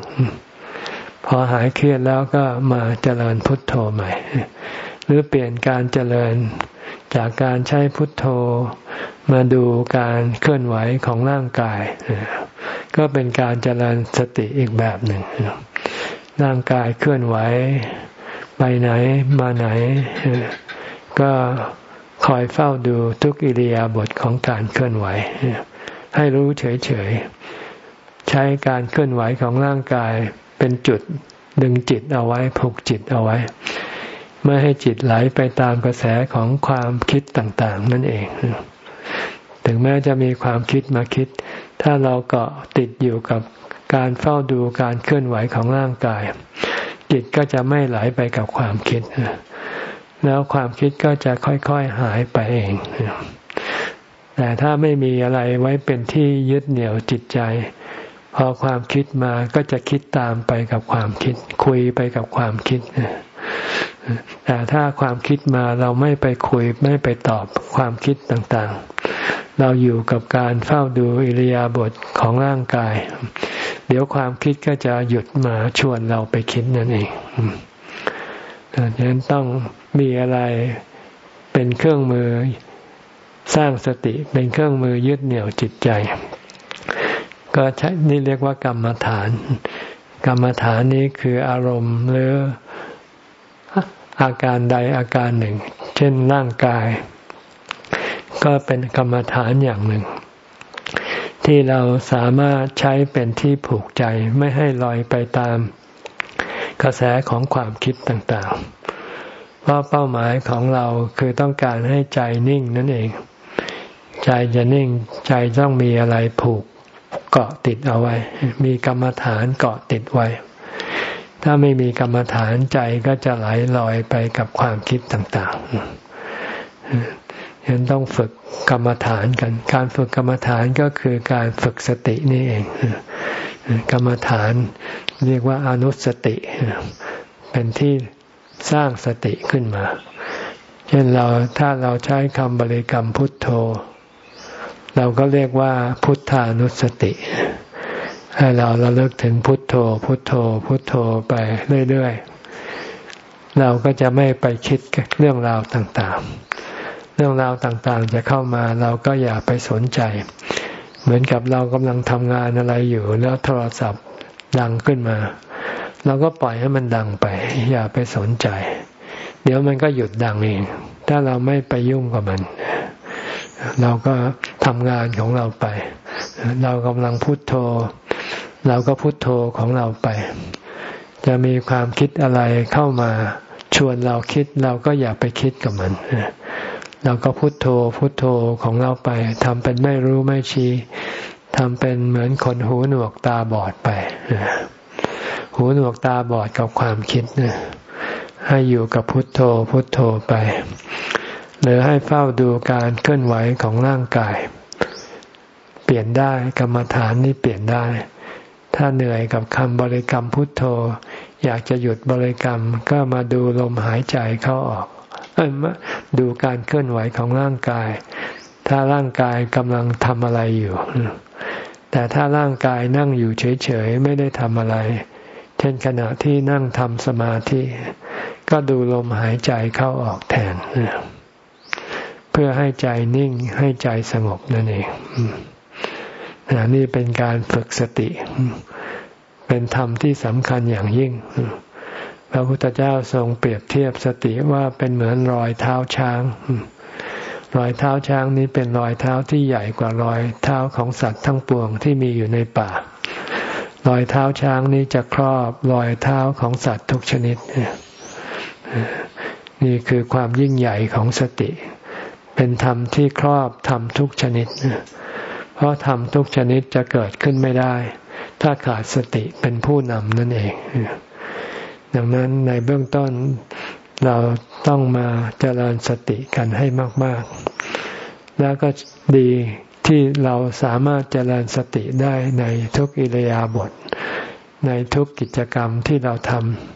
A: พอหายเครียดแล้วก็มาเจริญพุทโธใหม่ หรือเปลี่ยนการเจริญ จากการใช้พุทโธมาดูการเคลื่อนไหวของร่างกาย ก็เป็นการเจริญสติอีกแบบหนึ่งร่างกายเคลื่อนไหว ไปไหนมาไหน ก็คอยเฝ้าดูทุกอิริยาบถของการเคลื่อนไหว ให้รู้เฉยๆ ใช้การเคลื่อนไหวของร่างกายเป็นจุดดึงจิตเอาไว้ผูกจิตเอาไว้ ไม่ให้จิตไหลไปตามกระแสของความคิดต่างๆ นั่นเอง ถึงแม้จะมีความคิดมาคิด ถ้าเราเกาะติดอยู่กับการเฝ้าดูการเคลื่อนไหวของร่างกาย จิตก็จะไม่ไหลไปกับความคิด แล้วความคิดก็จะค่อยๆหายไปเอง แต่ถ้าไม่มีอะไรไว้เป็นที่ยึดเหนี่ยวจิตใจพอความคิดมาก็จะคิดตามไปกับความคิด คุยไปกับความคิด แต่ถ้าความคิดมาเราไม่ไปคุยไม่ไปตอบความคิดต่างๆ เราอยู่กับการเฝ้าดูอิริยาบถของร่างกาย เดี๋ยวความคิดก็จะหยุดมาชวนเราไปคิดนั่นเองดังนั้นต้องมีอะไรเป็นเครื่องมือสร้างสติเป็นเครื่องมือยึดเหนี่ยวจิตใจ ก็ใช้นี่เรียกว่ากรรมฐาน กรรมฐานนี้คืออารมณ์หรือ อาการใดอาการหนึ่ง เช่นร่างกาย ก็เป็นกรรมฐานอย่างหนึ่ง ที่เราสามารถใช้เป็นที่ผูกใจไม่ให้ลอยไปตามกระแสของความคิดต่างๆ เพราะเป้าหมายของเราคือต้องการให้ใจนิ่งนั่นเอง ใจจะนิ่งใจต้องมีอะไรผูกเกาะติดเอาไว้ มีกรรมฐานเกาะติดไว้ ถ้าไม่มีกรรมฐานใจก็จะไหลลอยไปกับความคิดต่างๆฉะนั้นต้องฝึกกรรมฐานกัน การฝึกกรรมฐานก็คือการฝึกสตินี่เอง กรรมฐานเรียกว่าอนุสติ เป็นที่สร้างสติขึ้นมา เช่นเราถ้าเราใช้คำบริกรรมพุทโธ เราก็เรียกว่าพุทธานุสติ ให้เราระลึกถึงพุทโธ พุทโธ พุทโธไปเรื่อยๆ เราก็จะไม่ไปคิดเรื่องราวต่างๆ เรื่องราวต่างๆ จะเข้ามาเราก็อย่าไปสนใจ เหมือนกับเรากำลังทำงานอะไรอยู่แล้วโทรศัพท์ดังขึ้นมา เราก็ปล่อยให้มันดังไป อย่าไปสนใจ เดี๋ยวมันก็หยุดดังเอง ถ้าเราไม่ไปยุ่งกับมัน เราก็ทำงานของเราไป เรากำลังพุโทโธ เราก็พุโทโธของเราไป จะมีความคิดอะไรเข้ามาชวนเราคิดเราก็อย่าไปคิดกับมันเราก็พุโทโธพุโทโธของเราไปทำเป็นไม่รู้ไม่ชี้ทำเป็นเหมือนคนหูหนวกตาบอดไปหูหนวกตาบอดกับความคิดนให้อยู่กับพุทโธพุทโธไป หรือให้เฝ้าดูการเคลื่อนไหวของร่างกาย เปลี่ยนได้กรรมฐานนี่เปลี่ยนได้ ถ้าเหนื่อยกับคำบริกรรมพุทโธ อยากจะหยุดบริกรรมก็มาดูลมหายใจเข้าออกดูการเคลื่อนไหวของร่างกาย ถ้าร่างกายกำลังทำอะไรอยู่ แต่ถ้าร่างกายนั่งอยู่เฉยๆ ไม่ได้ทำอะไร เช่นขณะที่นั่งทำสมาธิ ก็ดูลมหายใจเข้าออกแทน เพื่อให้ใจนิ่งให้ใจสงบนั่นเอง นี่เป็นการฝึกสติ เป็นธรรมที่สำคัญอย่างยิ่ง พระพุทธเจ้าทรงเปรียบเทียบสติว่าเป็นเหมือนรอยเท้าช้าง รอยเท้าช้างนี้เป็นรอยเท้าที่ใหญ่กว่ารอยเท้าของสัตว์ทั้งปวงที่มีอยู่ในป่า รอยเท้าช้างนี้จะครอบรอยเท้าของสัตว์ทุกชนิด นี่คือความยิ่งใหญ่ของสติ เป็นธรรมที่ครอบธรรมทุกชนิด เพราะธรรมทุกชนิดจะเกิดขึ้นไม่ได้ ถ้าขาดสติเป็นผู้นำนั่นเอง ดังนั้นในเบื้องต้นเราต้องมาเจริญสติกันให้มาก ๆ แล้วก็ดีที่เราสามารถเจริญสติได้ในทุกอิรยาบถในทุกกิจกรรมที่เราท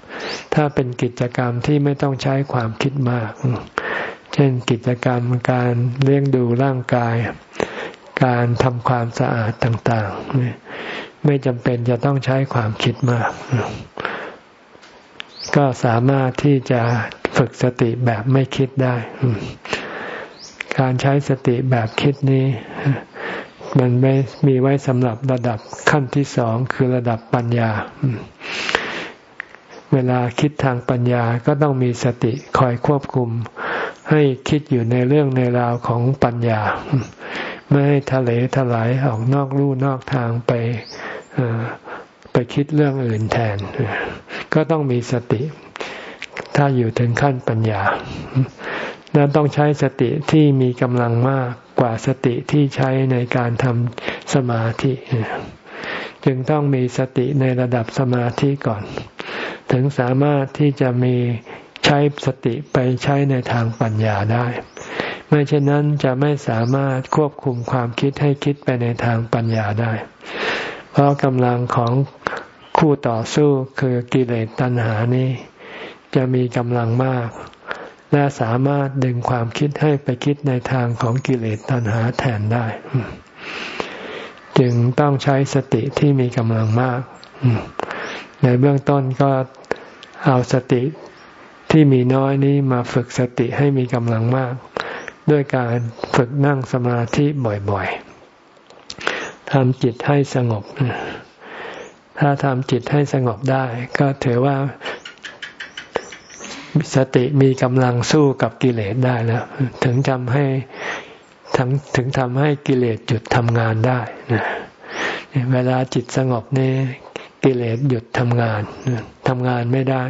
A: ำถ้าเป็นกิจกรรมที่ไม่ต้องใช้ความคิดมาก เช่นกิจกรรมการเลี้ยงดูร่างกาย การทำความสะอาดต่างๆ ไม่จำเป็นจะต้องใช้ความคิดมาก ก็สามารถที่จะฝึกสติแบบไม่คิดได้ การใช้สติแบบคิดนี้ มันไม่มีไว้สำหรับระดับขั้นที่สองคือระดับปัญญา เวลาคิดทางปัญญาก็ต้องมีสติคอยควบคุมให้คิดอยู่ในเรื่องในราวของปัญญา ไม่ให้ทะเลถลายออกนอกลู่นอกทางไปไปคิดเรื่องอื่นแทน ก็ต้องมีสติ ถ้าอยู่ถึงขั้นปัญญา แล้วต้องใช้สติที่มีกำลังมากกว่าสติที่ใช้ในการทำสมาธิ จึงต้องมีสติในระดับสมาธิก่อน ถึงสามารถที่จะมีใช้สติไปใช้ในทางปัญญาได้ ไม่เช่นนั้นจะไม่สามารถควบคุมความคิดให้คิดไปในทางปัญญาได้ เพราะกำลังของคู่ต่อสู้คือกิเลสตัณหานี้ จะมีกำลังมาก และสามารถดึงความคิดให้ไปคิดในทางของกิเลสตัณหาแทนได้ จึงต้องใช้สติที่มีกำลังมาก ในเบื้องต้นก็เอาสติที่มีน้อยนี้มาฝึกสติให้มีกำลังมาก ด้วยการฝึกนั่งสมาธิบ่อยๆทำจิตให้สงบ ถ้าทำจิตให้สงบได้ ก็ถือว่าสติมีกำลังสู้กับกิเลสได้แล้ว ถึงทำให้ถึงถึงทำให้กิเลสหยุดทำงานได้นะเวลาจิตสงบนี่กิเลสหยุดทำงานทำงานไม่ได้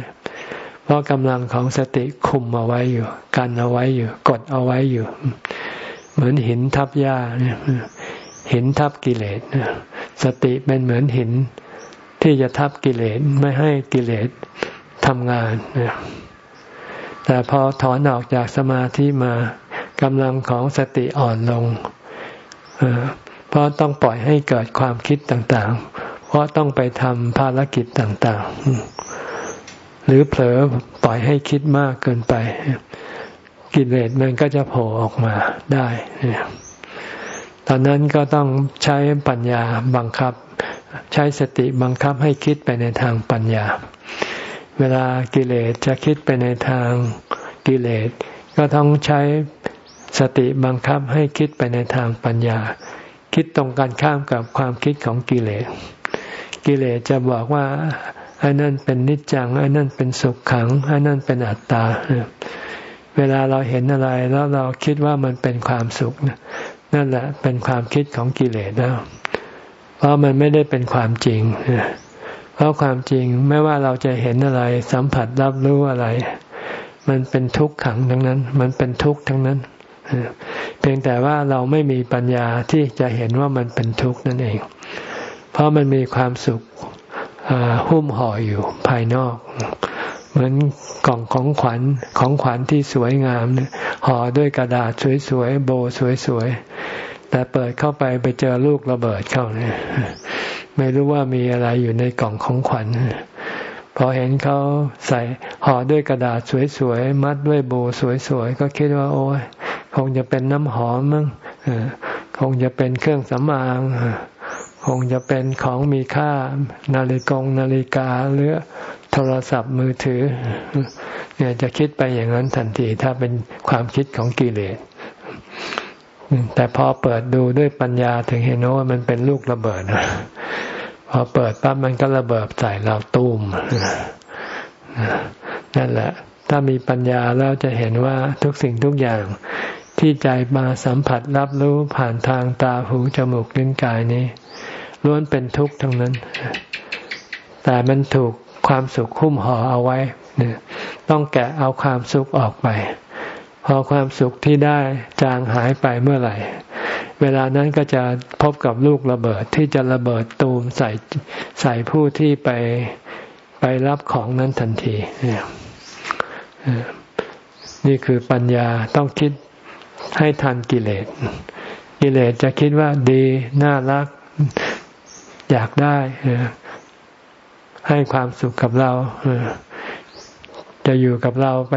A: เพราะกำลังของสติคุมเอาไว้อยู่ กันเอาไว้อยู่ กดเอาไว้อยู่ เหมือนหินทับหญ้าหินทับกิเลสสติเป็นเหมือนหินที่จะทับกิเลสไม่ให้กิเลสทำงานแต่พอถอนออกจากสมาธิมากำลังของสติอ่อนลงเพราะต้องปล่อยให้เกิดความคิดต่างๆ เพราะต้องไปทำภารกิจต่างๆ หรือเผลอปล่อยให้คิดมากเกินไป กิเลสมันก็จะโผล่ออกมาได้ตอนนั้นก็ต้องใช้ปัญญาบังคับ ใช้สติบังคับให้คิดไปในทางปัญญา เวลากิเลสจะคิดไปในทางกิเลส ก็ต้องใช้สติบังคับให้คิดไปในทางปัญญา คิดตรงกันข้ามกับความคิดของกิเลส กิเลสจะบอกว่า อ้นั่นเป็นนิจจังอ้นั่นเป็นสุขขังอ้นั่นเป็นอัตตา เวลาเราเห็นอะไรแล้วเราคิดว่ามันเป็นความสุขนั่นแหละเป็นความคิดของกิเลสแล้วเพราะมันไม่ได้เป็นความจริง เพราะความจริงไม่ว่าเราจะเห็นอะไร สัมผัสรับรู้อะไร มันเป็นทุกขังทั้งนั้น มันเป็นทุกข์ทั้งนั้นเพียงแต่ว่าเราไม่มีปัญญาที่จะเห็นว่ามันเป็นทุกข์นั่นเอง เพราะมันมีความสุข หุ้มห่ออยู่ภายนอก เหมือนกล่องของขวัญของขวัญที่สวยงามเนี่ยห่อด้วยกระดาษสวยๆโบสวยๆแต่เปิดเข้าไปไปเจอลูกระเบิดเข้าเนี่ยไม่รู้ว่ามีอะไรอยู่ในกล่องของขวัญพอเห็นเขาใส่ห่อด้วยกระดาษสวยๆมัดด้วยโบสวยๆก็คิดว่า โอ้ยคงจะเป็นน้ำหอมมั้งคงจะเป็นเครื่องสำอาง คงจะเป็นของมีค่านาฬิกงนาฬิกาหรือโทรศัพท์มือถือ เนี่ยจะคิดไปอย่างนั้นทันทีถ้าเป็นความคิดของกิเลสแต่พอเปิดดูด้วยปัญญาถึงเห็นว่ามันเป็นลูกระเบิดพอเปิดปั๊บมันก็ระเบิดใส่เราตุ้มนั่นแหละ ถ้ามีปัญญาแล้วจะเห็นว่าทุกสิ่งทุกอย่างที่ใจมาสัมผัสรับรู้ผ่านทางตาหูจมูกลิ้นกายนี้ ล้วนเป็นทุกข์ทั้งนั้น แต่มันถูกความสุขคุ้มห่อเอาไว้ต้องแกะเอาความสุขออกไป พอความสุขที่ได้จางหายไปเมื่อไหร่ เวลานั้นก็จะพบกับลูกระเบิดที่จะระเบิดตูมใส่ใส่ผู้ที่ไปไปรับของนั้นทันที นี่คือปัญญาต้องคิดให้ทันกิเลส กิเลสจะคิดว่าดี น่ารัก อยากได้ให้ความสุขกับเราจะอยู่กับเราไป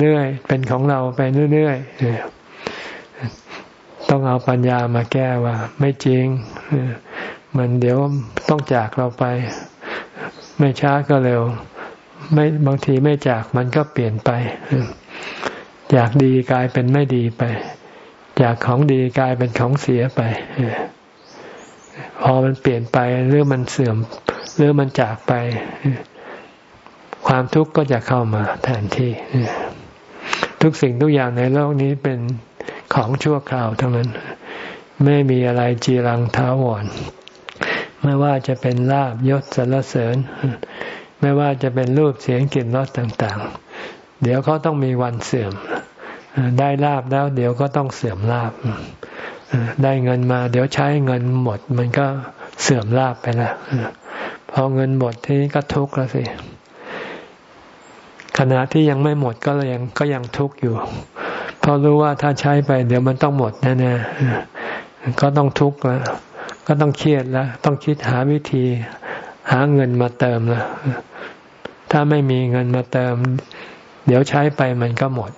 A: เรื่อยๆ เป็นของเราไปเรื่อยๆ ต้องเอาปัญญามาแก้ว่า ไม่จริง มันเดี๋ยวต้องจากเราไป ไม่ช้าก็เร็ว ไม่บางทีไม่จากมันก็เปลี่ยนไปจากดีกลายเป็นไม่ดีไปจากของดีกลายเป็นของเสียไป พอมันเปลี่ยนไปหรือมันเสื่อมหรือมันจากไป ความทุกข์ก็จะเข้ามาแทนที่ ทุกสิ่งทุกอย่างในโลกนี้เป็นของชั่วคราวทั้งนั้น ไม่มีอะไรจีรังท้าวร ไม่ว่าจะเป็นลาบยศสรรเสริญ ไม่ว่าจะเป็นรูปเสียงกลิ่นรสต่างๆ เดี๋ยวเขาต้องมีวันเสื่อม ได้ลาบแล้ว เดี๋ยวก็ต้องเสื่อมลาบ ได้เงินมา เดี๋ยวใช้เงินหมด มันก็เสื่อมลาบไปแล้วพอเงินหมดทีนี้ก็ทุกข์แล้วสิขณะที่ยังไม่หมดก็ยังก็ยังทุกข์อยู่เพราะรู้ว่าถ้าใช้ไป เดี๋ยวมันต้องหมดแน่ๆก็ต้องทุกข์แล้วก็ต้องเครียดแล้ว ต้องคิดหาวิธี หาเงินมาเติมแล้วถ้าไม่มีเงินมาเติม เดี๋ยวใช้ไปมันก็หมด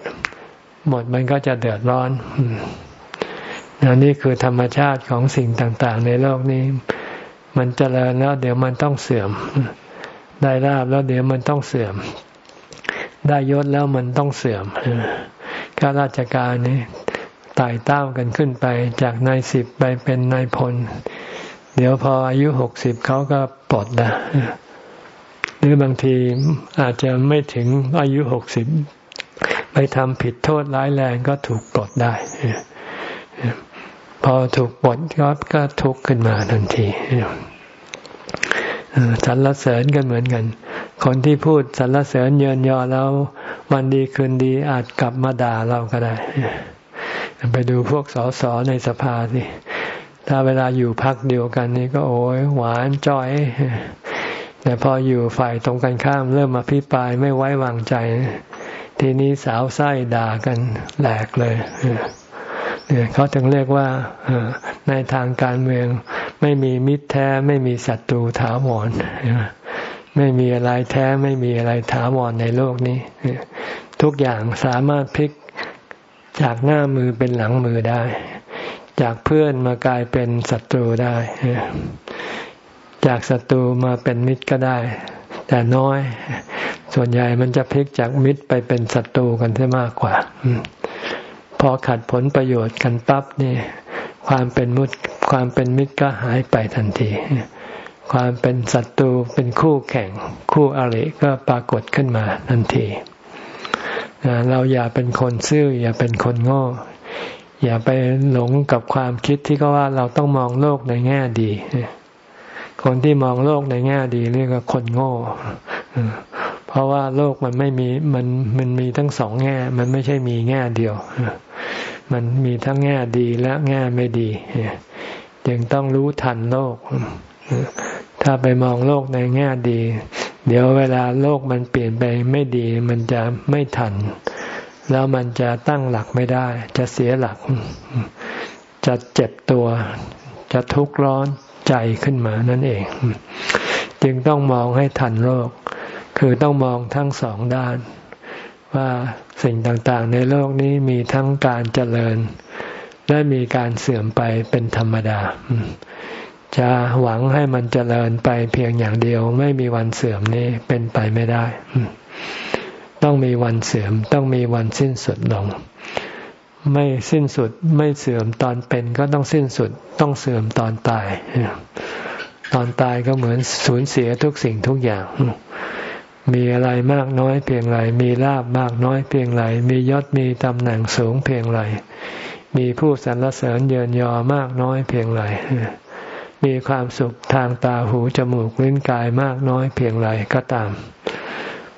A: หมดมันก็จะเดือดร้อน นี่คือธรรมชาติของสิ่งต่าง ๆ ในโลกนี้ มันเจริญแล้วเดี๋ยวมันต้องเสื่อม ได้ลาบแล้วเดี๋ยวมันต้องเสื่อม ได้ยศแล้วมันต้องเสื่อมข้าราชการนี่ไต่เต้ากันขึ้นไป จากนายสิบไปเป็นนายพล เดี๋ยวพออายุหกสิบเขาก็ปลดละหรือบางทีอาจจะไม่ถึงอายุหกสิบไปทำผิดโทษร้ายแรงก็ถูกปลดได้ อถูกปลดก็ก็ทุกข์ขึ้นมาทันทีสรรเสริญกันเหมือนกัน คนที่พูดสรรเสริญเยินยอแล้ว วันดีคืนดีอาจกลับมาด่าเราก็ได้ ไปดูพวกสสในสภาสิถ้าเวลาอยู่พักเดียวกันนี่ก็โอ้ยหวานจ้อย แต่พออยู่ฝ่ายตรงกันข้ามเริ่มมาพิปรายไม่ไว้วางใจ ทีนี้สาวไส้ด่ากันแหลกเลย เขาถึงเรียกว่าในทางการเมือง ไม่มีมิตรแท้ไม่มีศัตรูถาวรไม่มีอะไรแท้ไม่มีอะไรถาวรในโลกนี้ ทุกอย่างสามารถพลิกจากหน้ามือเป็นหลังมือได้ จากเพื่อนมากลายเป็นศัตรูได้ จากศัตรูมาเป็นมิตรก็ได้ แต่น้อย ส่วนใหญ่มันจะพลิกจากมิตรไปเป็นศัตรูกันได้มากกว่า พอขัดผลประโยชน์กันปั๊บนี่ความเป็นมุตความเป็นมิตรก็หายไปทันที ความเป็นศัตรูเป็นคู่แข่งคู่อริก็ปรากฏขึ้นมาทันที เราอย่าเป็นคนซื่อ อย่าเป็นคนโง่ อย่าไปหลงกับความคิดที่เขาว่าเราต้องมองโลกในแง่ดี คนที่มองโลกในแง่ดีเรียกว่าคนโง่เพราะว่าโลกมันไม่มีมันมันมีทั้งสองแง่ มันไม่ใช่มีแง่เดียว มันมีทั้งแง่ดีและแง่ไม่ดีจึงต้องรู้ทันโลก ถ้าไปมองโลกในแง่ดี เดี๋ยวเวลาโลกมันเปลี่ยนไปไม่ดี มันจะไม่ทัน แล้วมันจะตั้งหลักไม่ได้ จะเสียหลัก จะเจ็บตัว จะทุกข์ร้อนใจขึ้นมานั่นเอง จึงต้องมองให้ทันโลก คือต้องมองทั้งสองด้าน ว่า สิ่งต่างๆ ในโลกนี้มีทั้งการเจริญ และมีการเสื่อมไปเป็นธรรมดา จะหวังให้มันเจริญไปเพียงอย่างเดียว ไม่มีวันเสื่อมนี้เป็นไปไม่ได้ ต้องมีวันเสื่อม ต้องมีวันสิ้นสุดลง ไม่สิ้นสุดไม่เสื่อมตอนเป็นก็ต้องสิ้นสุด ต้องเสื่อมตอนตายตอนตายก็เหมือนสูญเสียทุกสิ่งทุกอย่าง มีอะไรมากน้อยเพียงไรมีลาบมากน้อยเพียงไรมียศมีตำแหน่งสูงเพียงไรมีผู้สรรเสริญเยินยอมากน้อยเพียงไรมีความสุขทางตาหูจมูกลิ้นกายมากน้อยเพียงไรก็ตาม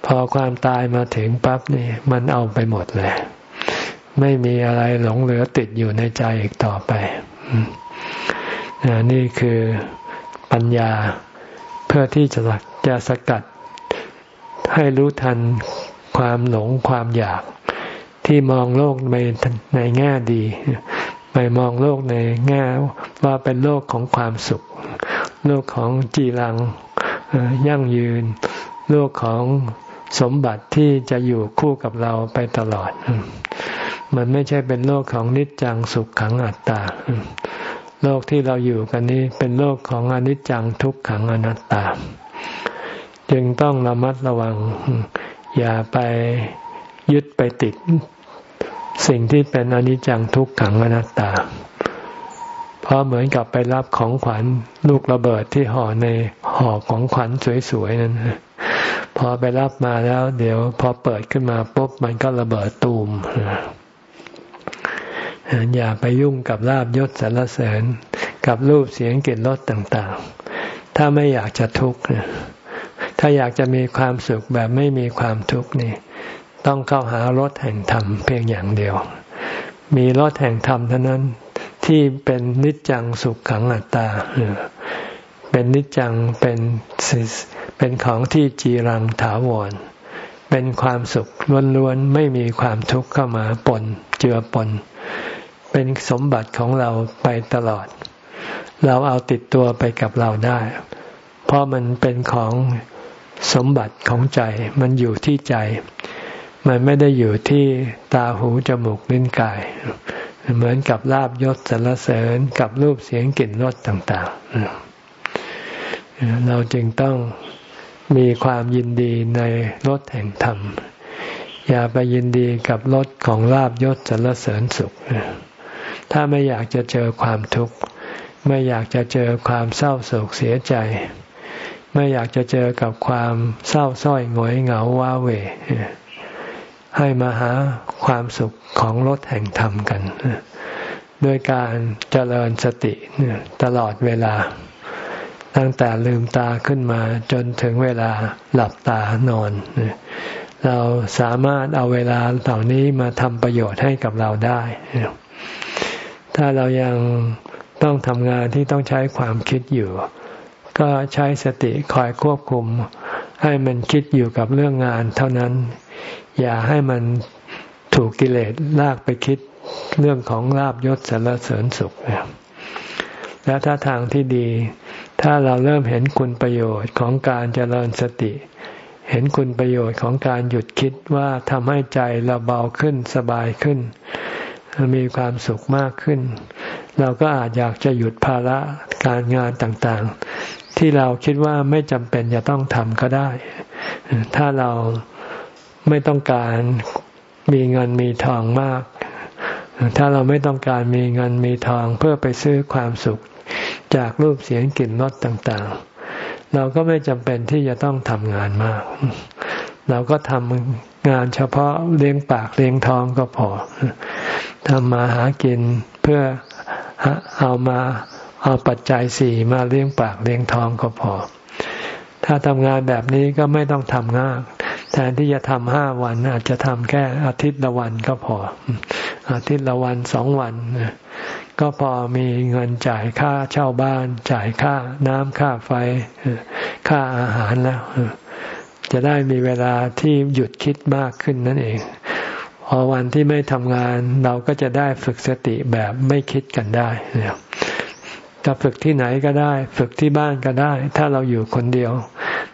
A: พอความตายมาถึงปั๊บนี่มันเอาไปหมดเลย ไม่มีอะไรหลงเหลือติดอยู่ในใจอีกต่อไปนี่คือปัญญาเพื่อที่จะจะสกัด ให้รู้ทันความหลงความอยาก ที่มองโลกในในแง่ดี ไปมองโลกในแง่ว่าเป็นโลกของความสุข โลกของจีรังยั่งยืน โลกของสมบัติที่จะอยู่คู่กับเราไปตลอด มันไม่ใช่เป็นโลกของนิจจังสุขขังอัตตา โลกที่เราอยู่กันนี้เป็นโลกของอนิจจังทุกขังอนัตตา จึงต้องระมัดระวัง อย่าไปยึดไปติด สิ่งที่เป็นอนิจจังทุกขังอนัตตา เพราะเหมือนกับไปรับของขวัญลูกระเบิดที่ห่อในห่อของขวัญสวยๆนั้นพอไปรับมาแล้ว เดี๋ยว พอเปิดขึ้นมาปุ๊บมันก็ระเบิดตูมอย่าไปยุ่งกับลาบยศสรรเสริญ กับรูปเสียงกลิ่นรสต่างๆ ถ้าไม่อยากจะทุกข์ ถ้าอยากจะมีความสุขแบบไม่มีความทุกข์นี่ ต้องเข้าหารถแห่งธรรมเพียงอย่างเดียว มีรถแห่งธรรมเท่านั้นที่เป็นนิจจังสุขขังอัตตาเป็นนิจจังเป็นเป็นของที่จีรังถาวร เป็นความสุขล้วนๆไม่มีความทุกข์เข้ามาปนเจือปน เป็นสมบัติของเราไปตลอด เราเอาติดตัวไปกับเราได้ เพราะมันเป็นของ สมบัติของใจ มันอยู่ที่ใจ มันไม่ได้อยู่ที่ตาหูจมูกลิ้นกาย เหมือนกับลาบยศสรรเสริญกับรูปเสียงกลิ่นรสต่าง ๆ เราจึงต้องมีความยินดีในรสแห่งธรรม อย่าไปยินดีกับรสของลาบยศสรรเสริญสุข ถ้าไม่อยากจะเจอความทุกข์ ไม่อยากจะเจอความเศร้าโศกเสียใจ ไม่อยากจะเจอกับความเศร้าส้อยหงอยเหงาว้าเหวให้มาหาความสุขของรถแห่งธรรมกันด้วยการเจริญสติตลอดเวลา ตั้งแต่ลืมตาขึ้นมาจนถึงเวลาหลับตานอน เราสามารถเอาเวลาเหล่านี้มาทำประโยชน์ให้กับเราได้ ถ้าเรายังต้องทำงานที่ต้องใช้ความคิดอยู่ ก็ใช้สติคอยควบคุม ให้มันคิดอยู่กับเรื่องงานเท่านั้น อย่าให้มันถูกกิเลสลากไปคิดเรื่องของลาบยศสารเสริญสุขแล้วถ้าทางที่ดี ถ้าเราเริ่มเห็นคุณประโยชน์ของการเจริญสติ เห็นคุณประโยชน์ของการหยุดคิดว่าทำให้ใจเราเบาขึ้นสบายขึ้น มีความสุขมากขึ้น เราก็อาจอยากจะหยุดภาระการงานต่าง ที่เราคิดว่าไม่จำเป็นจะต้องทำก็ได้ ถ้าเราไม่ต้องการมีเงินมีทองมาก ถ้าเราไม่ต้องการมีเงินมีทองเพื่อไปซื้อความสุข จากรูปเสียงกลิ่นรสต่างๆ เราก็ไม่จำเป็นที่จะต้องทำงานมาก เราก็ทำงานเฉพาะเลี้ยงปากเลี้ยงท้องก็พอทำมาหากินเพื่อเอามา เอาปัจจัยสี่มาเลี้ยงปากเลี้ยงท้องก็พอ ถ้าทำงานแบบนี้ก็ไม่ต้องทำงานแทนที่จะทำห้าวันอาจจะทำแค่อาทิตย์ละวันก็พอ อาทิตย์ละวันสองวัน ก็พอมีเงินจ่ายค่าเช่าบ้าน จ่ายค่าน้ำค่าไฟ ค่าอาหารแล้ว จะได้มีเวลาที่หยุดคิดมากขึ้นนั่นเอง พอวันที่ไม่ทำงานเราก็จะได้ฝึกสติแบบไม่คิดกันได้ จะฝึกที่ไหนก็ได้ ฝึกที่บ้านก็ได้ ถ้าเราอยู่คนเดียว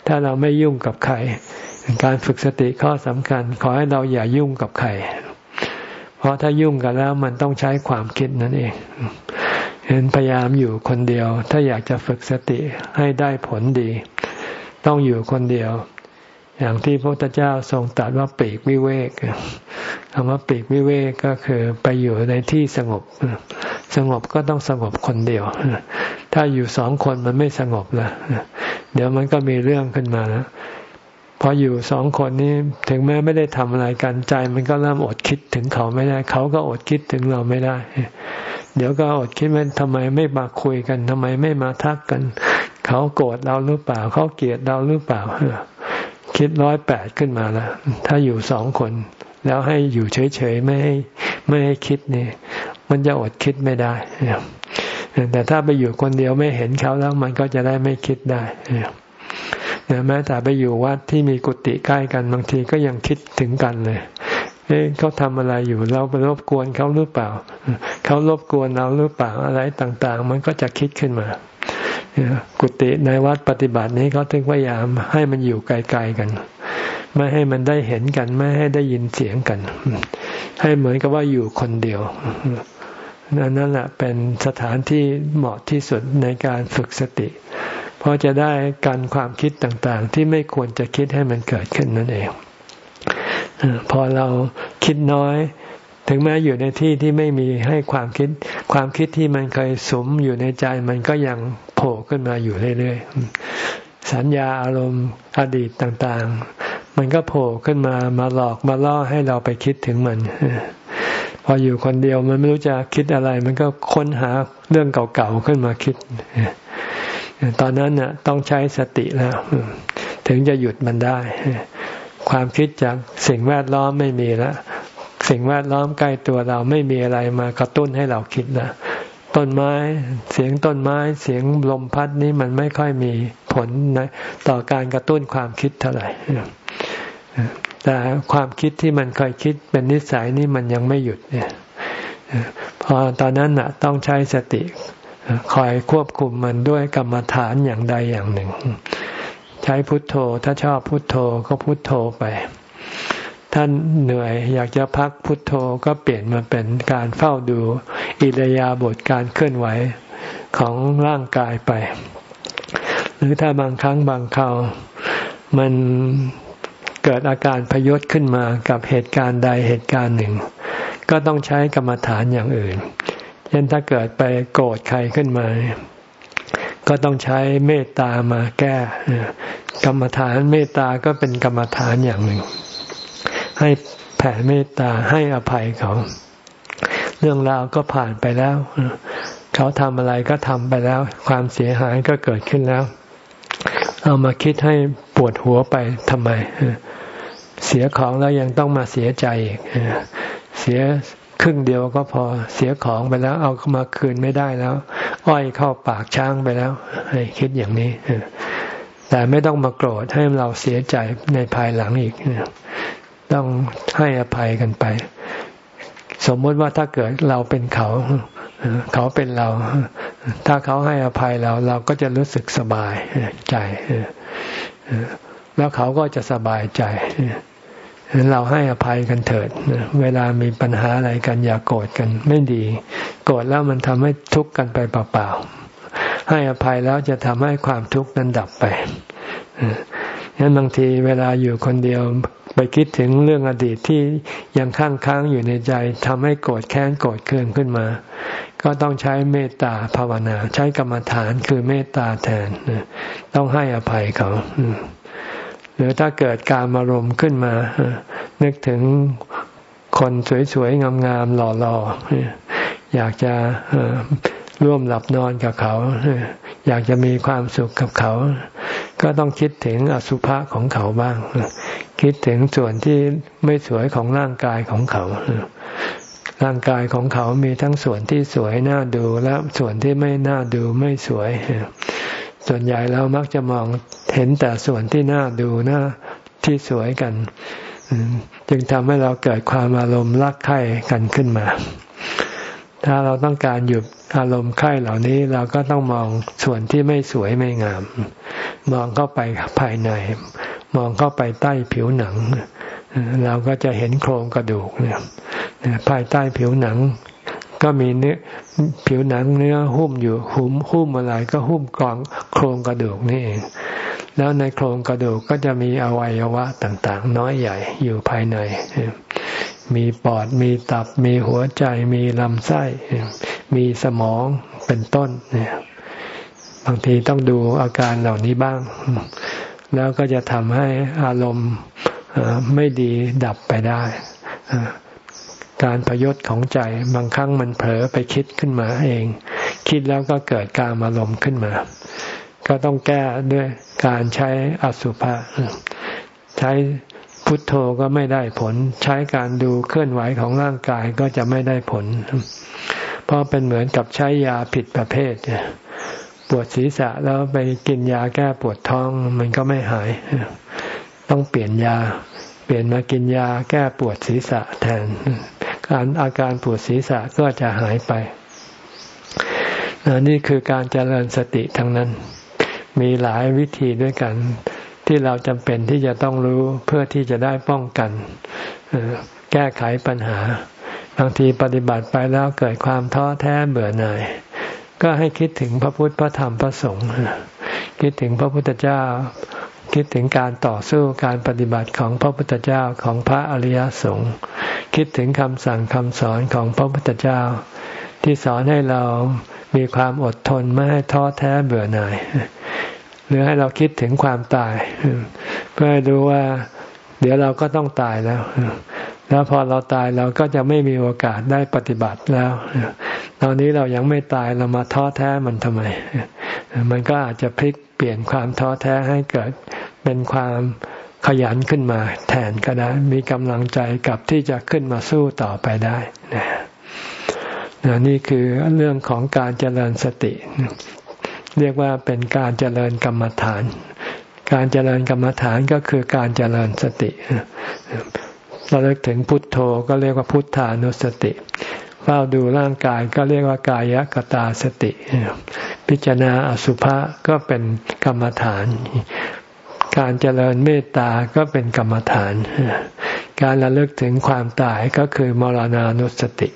A: ถ้าเราไม่ยุ่งกับใคร การฝึกสติข้อสำคัญ ขอให้เราอย่ายุ่งกับใคร เพราะถ้ายุ่งกันแล้วมันต้องใช้ความคิดนั่นเองเห็นพยายามอยู่คนเดียว ถ้าอยากจะฝึกสติให้ได้ผลดี ต้องอยู่คนเดียว อย่างที่พระพุทธเจ้าทรงตรัสว่าปีกวิเวกคำว่าปีกวิเวกก็คือไปอยู่ในที่สงบ สงบก็ต้องสงบคนเดียว ถ้าอยู่สองคนมันไม่สงบละเดี๋ยวมันก็มีเรื่องขึ้นมาแล้วพออยู่สองคนนี้ถึงแม้ไม่ได้ทำอะไรกันใจ มันก็เริ่มอดคิดถึงเขาไม่ได้ เขาก็อดคิดถึงเราไม่ได้ เดี๋ยวก็อดคิดว่าทำไมไม่มาคุยกันทำไมไม่มาทักกัน เขาโกรธเราหรือเปล่า เขาเกลียดเราหรือเปล่า คิดร้อยแปดขึ้นมาแล้ว ถ้าอยู่สองคน แล้วให้อยู่เฉยๆไม่ให้ไม่ให้คิดนี่มันจะอดคิดไม่ได้ แต่ถ้าไปอยู่คนเดียวไม่เห็นเขาแล้วมันก็จะได้ไม่คิดได้แม้แต่ไปอยู่วัดที่มีกุฏิใกล้กันบางทีก็ยังคิดถึงกันเลยเอ๊ะเขาทำอะไรอยู่เราไปรบกวนเขาหรือเปล่า เขารบกวนเราหรือเปล่าอะไรต่าง ๆ มันก็จะคิดขึ้นมา กุฏิในวัดปฏิบัตินี้เขาถึงพยายามให้มันอยู่ไกลๆกัน ไม่ให้มันได้เห็นกัน ไม่ให้ได้ยินเสียงกัน ให้เหมือนกับว่าอยู่คนเดียวนั่นแหละเป็นสถานที่เหมาะที่สุดในการฝึกสติ เพราะจะได้การความคิดต่างๆ ที่ไม่ควรจะคิดให้มันเกิดขึ้นนั่นเองพอเราคิดน้อย ถึงแม้อยู่ในที่ที่ไม่มีให้ความคิด ความคิดที่มันเคยสมอยู่ในใจมันก็ยังโผล่ขึ้นมาอยู่เรื่อยๆ สัญญาอารมณ์อดีตต่างๆ มันก็โผล่ขึ้นมามาหลอกมาล่อให้เราไปคิดถึงมันพออยู่คนเดียวมันไม่รู้จะคิดอะไร มันก็ค้นหาเรื่องเก่าๆขึ้นมาคิด ตอนนั้นน่ะต้องใช้สติแล้ว ถึงจะหยุดมันได้ ความคิดจากสิ่งแวดล้อมไม่มีแล้ว สิ่งแวดล้อมใกล้ตัวเราไม่มีอะไรมากระตุ้นให้เราคิดละต้นไม้เสียงต้นไม้เสียงลมพัดนี้มันไม่ค่อยมีผลนะต่อการกระตุ้นความคิดเท่าไหร่แต่ความคิดที่มันเคยคิดเป็นนิสัยนี่มันยังไม่หยุดเนี่ยพอตอนนั้นน่ะ ต้องใช้สติคอยควบคุมมันด้วยกรรมฐานอย่างใดอย่างหนึ่ง ใช้พุทโธถ้าชอบพุทโธก็พุทโธไป ท่านเหนื่อยอยากจะพักพุทโธก็เปลี่ยนมาเป็นการเฝ้าดูอิรยาบถการเคลื่อนไหวของร่างกายไป หรือถ้าบางครั้งบางคราวมันเกิดอาการพยศขึ้นมากับเหตุการณ์ใดเหตุการณ์หนึ่ง ก็ต้องใช้กรรมฐานอย่างอื่น เช่นถ้าเกิดไปโกรธใครขึ้นมา ก็ต้องใช้เมตตามาแก้ กรรมฐานเมตตาก็เป็นกรรมฐานอย่างหนึ่ง ให้แผ่เมตตาให้อภัยเขา เรื่องราวก็ผ่านไปแล้ว เขาทำอะไรก็ทำไปแล้ว ความเสียหายก็เกิดขึ้นแล้ว เอามาคิดให้ปวดหัวไปทำไม เสียของแล้วยังต้องมาเสียใจอีกเสียครึ่งเดียวก็พอเสียของไปแล้ว เอามาคืนไม่ได้แล้ว อ้อยเข้าปากช้างไปแล้วคิดอย่างนี้แต่ไม่ต้องมาโกรธให้เราเสียใจในภายหลังอีก ต้องให้อภัยกันไป สมมติว่าถ้าเกิดเราเป็นเขา เขาเป็นเรา ถ้าเขาให้อภัยเรา เราก็จะรู้สึกสบายใจแล้วเขาก็จะสบายใจเราให้อภัยกันเถิด เวลามีปัญหาอะไรกันอย่ากโกรธกัน ไม่ดี โกรธแล้วมันทำให้ทุกข์กันไปเปล่าๆให้อภัยแล้วจะทำให้ความทุกข์นั้นดับไป งั้นบางทีเวลาอยู่คนเดียวไปคิดถึงเรื่องอดีตที่ยังค้างค้างอยู่ในใจทำให้โกรธแค้นโกรธเคืองขึ้นมา ก็ต้องใช้เมตตาภาวนา ใช้กรรมฐานคือเมตตาแทนต้องให้อภัยเขาหรือถ้าเกิดการอารมณ์ขึ้นมา นึกถึงคนสวยๆงามๆหล่อๆอยากจะ ร่วมหลับนอนกับเขา อยากจะมีความสุขกับเขา ก็ต้องคิดถึงอสุภะของเขาบ้าง คิดถึงส่วนที่ไม่สวยของร่างกายของเขา ร่างกายของเขามีทั้งส่วนที่สวยน่าดูและส่วนที่ไม่น่าดูไม่สวย ส่วนใหญ่เรามักจะมองเห็นแต่ส่วนที่น่าดูน่าที่สวยกัน จึงทำให้เราเกิดความอารมณ์รักใคร่กันขึ้นมา ถ้าเราต้องการหยุดอารมณ์ใคร่เหล่านี้เราก็ต้องมองส่วนที่ไม่สวยไม่งาม มองเข้าไปภายใน มองเข้าไปใต้ผิวหนัง เราก็จะเห็นโครงกระดูกเนี่ยภายใต้ผิวหนัง ก็มีเนื้อผิวหนังเนื้อหุ้มอยู่หุ้มหุ้มอะไรก็หุ้มกองโครงกระดูกนี่เองแล้วในโครงกระดูกก็จะมีอวัยวะต่างๆ น้อยใหญ่อยู่ภายใน มีปอด มีตับ มีหัวใจ มีลำไส้ มีสมองเป็นต้นเนี่ยบางทีต้องดูอาการเหล่านี้บ้าง แล้วก็จะทำให้อารมณ์ไม่ดีดับไปได้การพยศของใจบางครั้งมันเผลอไปคิดขึ้นมาเอง คิดแล้วก็เกิดการอารมณ์ขึ้นมา ก็ต้องแก้ด้วยการใช้อสุภะใช้ พุทโธก็ไม่ได้ผล ใช้การดูเคลื่อนไหวของร่างกายก็จะไม่ได้ผล เพราะเป็นเหมือนกับใช้ยาผิดประเภทปวดศีรษะแล้วไปกินยาแก้ปวดท้องมันก็ไม่หาย ต้องเปลี่ยนยา เปลี่ยนมากินยาแก้ปวดศีรษะแทน การอาการปวดศีรษะก็จะหายไปนี่คือการเจริญสติทั้งนั้น มีหลายวิธีด้วยกัน ที่เราจำเป็นที่จะต้องรู้เพื่อที่จะได้ป้องกัน แก้ไขปัญหา บางทีปฏิบัติไปแล้วเกิดความท้อแท้เบื่อหน่าย ก็ให้คิดถึงพระพุทธพระธรรมพระสงฆ์คิดถึงพระพุทธเจ้า คิดถึงการต่อสู้การปฏิบัติของพระพุทธเจ้าของพระอริยสงฆ์คิดถึงคำสั่งคำสอนของพระพุทธเจ้า ที่สอนให้เรามีความอดทนไม่ให้ท้อแท้เบื่อหน่าย หรือให้เราคิดถึงความตาย เพื่อให้รู้ว่า เดี๋ยวเราก็ต้องตายแล้ว แล้วพอเราตายเราก็จะไม่มีโอกาสได้ปฏิบัติแล้ว ตอนนี้เรายังไม่ตายเรามาท้อแท้มันทำไม มันก็อาจจะพลิกเปลี่ยนความท้อแท้ให้เกิดเป็นความขยันขึ้นมาแทนก็ได้ มีกำลังใจกับที่จะขึ้นมาสู้ต่อไปได้นะนี่คือเรื่องของการเจริญสติ เรียกว่าเป็นการเจริญกรรมฐาน การเจริญกรรมฐานก็คือการเจริญสติเราเลิกถึงพุทโธก็เรียกว่าพุทธานุสติ เฝ้าดูร่างกายก็เรียกว่ากายกตาสติ พิจารณาอสุภะก็เป็นกรรมฐาน การเจริญเมตตาก็เป็นกรรมฐาน การระลึกถึงความตายก็คือมรณานุสติ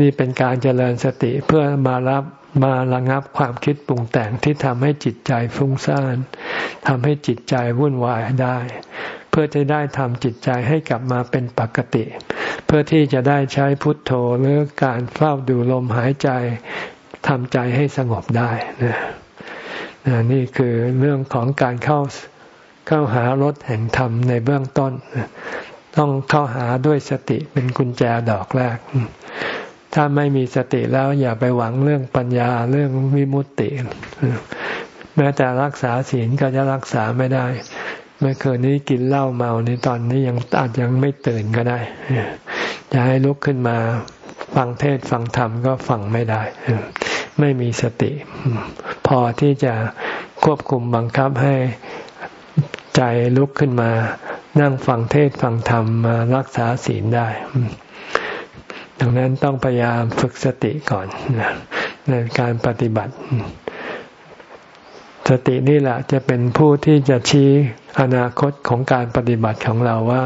A: นี่เป็นการเจริญสติเพื่อมารับ มาระงับความคิดปรุงแต่งที่ทำให้จิตใจฟุ้งซ่านทำให้จิตใจวุ่นวายได้ เพื่อจะได้ทำจิตใจให้กลับมาเป็นปกติ เพื่อที่จะได้ใช้พุทโธหรือการเฝ้าดูลมหายใจทำใจให้สงบได้นะนี่คือเรื่องของการเข้าเข้าหารถแห่งธรรมในเบื้องต้น ต้องเข้าหาด้วยสติเป็นกุญแจดอกแรก ถ้าไม่มีสติแล้วอย่าไปหวังเรื่องปัญญาเรื่องวิมุตติ แม้แต่รักษาศีลก็จะรักษาไม่ได้ เมื่อคืนนี้กินเหล้าเมานี่ตอนนี้ยังอาจยังไม่ตื่นก็ได้จะให้ลุกขึ้นมาฟังเทศฟังธรรมก็ฟังไม่ได้ ไม่มีสติ พอที่จะควบคุมบังคับให้ใจลุกขึ้นมา นั่งฟังเทศฟังธรรมมารักษาศีลได้ ดังนั้นต้องพยายามฝึกสติก่อนในการปฏิบัติ สตินี่แหละจะเป็นผู้ที่จะชี้อนาคตของการปฏิบัติของเราว่า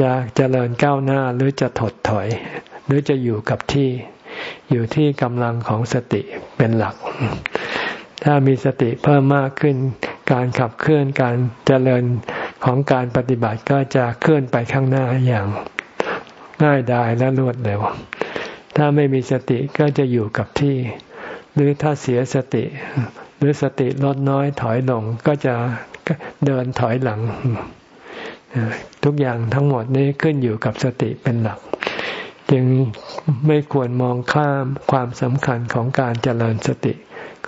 A: จะจะเจริญก้าวหน้าหรือจะถดถอย หรือจะอยู่กับที่อยู่ที่กำลังของสติเป็นหลัก ถ้ามีสติเพิ่มมากขึ้น การขับเคลื่อนการเจริญของการปฏิบัติก็จะเคลื่อนไปข้างหน้าอย่าง ง่ายดายและรวดเร็ว ถ้าไม่มีสติก็จะอยู่กับที่ หรือถ้าเสียสติ หรือสติลดน้อยถอยลงก็จะเดินถอยหลัง ทุกอย่างทั้งหมดนี้ขึ้นอยู่กับสติเป็นหลัก จึงไม่ควรมองข้ามความสำคัญของการเจริญสติ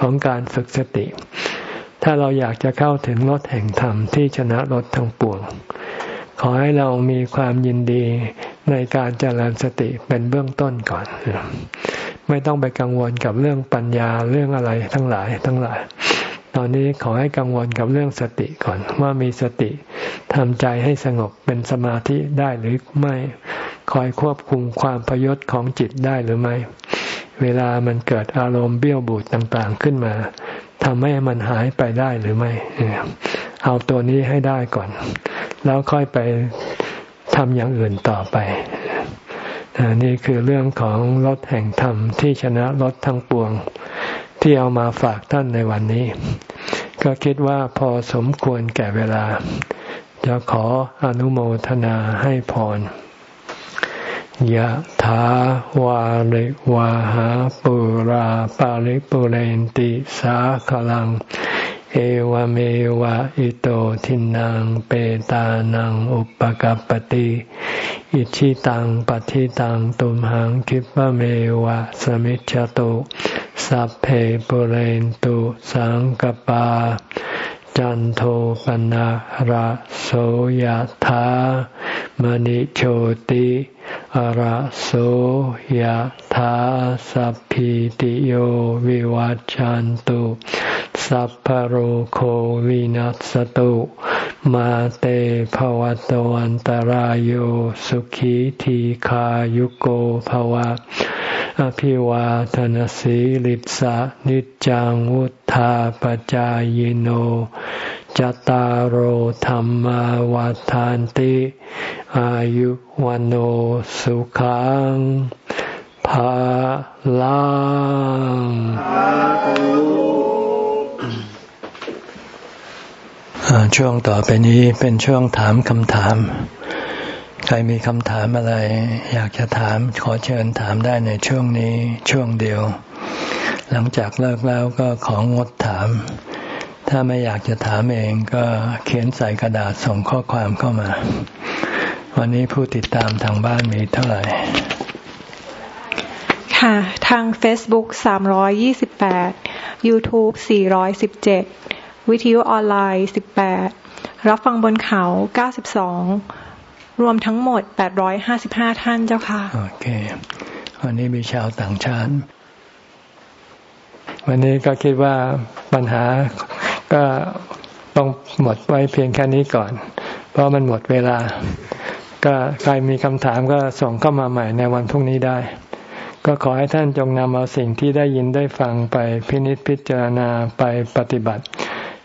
A: ของการฝึกสติ ถ้าเราอยากจะเข้าถึงรถแห่งธรรมที่ชนะรถทั้งปวง ขอให้เรามีความยินดี ในการเจริญสติเป็นเบื้องต้นก่อน ไม่ต้องไปกังวลกับเรื่องปัญญาเรื่องอะไรทั้งหลายทั้งหลาย ตอนนี้ขอให้กังวลกับเรื่องสติก่อน ว่ามีสติทำใจให้สงบเป็นสมาธิได้หรือไม่คอยควบคุมความพยศของจิตได้หรือไม่ เวลามันเกิดอารมณ์เบี้ยวบูดต่างๆขึ้นมาทำให้มันหายไปได้หรือไม่ เอาตัวนี้ให้ได้ก่อน แล้วค่อยไป ทำอย่างอื่นต่อไปนี่คือเรื่องของรถแห่งธรรมที่ชนะรถทั้งปวง ที่เอามาฝากท่านในวันนี้ ก็คิดว่าพอสมควรแก่เวลา จะขออนุโมทนาให้พรยะถาวาริวาหาปุราปาริปุเรนติสาขลัง เอวเมวะอิโตทินังเปตานังอุปกัปติอิชิตังปฏิตังตุมหังคิปะเมวะสมิจฉตุสัพเพปุเรนตุสังกปา จันโทปนะระโสยธามณิโชติระโสยธาสัพพิติโยวิวัจจันตุ สัพพโรโควินัสตุ มาเตภวะตวันตารโยสุขีทีขายุโกภวะ อภิวาทนสีลิสะนิจังวุธาปจายโนจตารโหธรรมวาทานติ อายุวันโอสุขังภาลัง ช่วงต่อไปนี้เป็นช่วงถามคำถาม ใครมีคำถามอะไร อยากจะถามขอเชิญถามได้ในช่วงนี้ช่วงเดียว หลังจากเลิกแล้วก็ของงดถาม ถ้าไม่อยากจะถามเองก็เขียนใส่กระดาษส่งข้อความเข้ามา วันนี้ผู้ติดตามทางบ้านมีเท่าไหร่
B: ค่ะ ทาง Facebook 328 YouTube 417 วิทยุออนไลน์ 18 รับฟังบนเขา 92 รวมทั้งหมด 855 ท่านเจ้าค่ะ
A: โอเค วันนี้มีชาวต่างชาติ วันนี้ก็คิดว่าปัญหาก็ต้องหมดไว้เพียงแค่นี้ก่อน เพราะมันหมดเวลา ก็ใครมีคำถามก็ส่งเข้ามาใหม่ในวันพรุ่งนี้ได้ก็ขอให้ท่านจงนำเอาสิ่งที่ได้ยินได้ฟังไปพินิจพิจารณาไปปฏิบัติ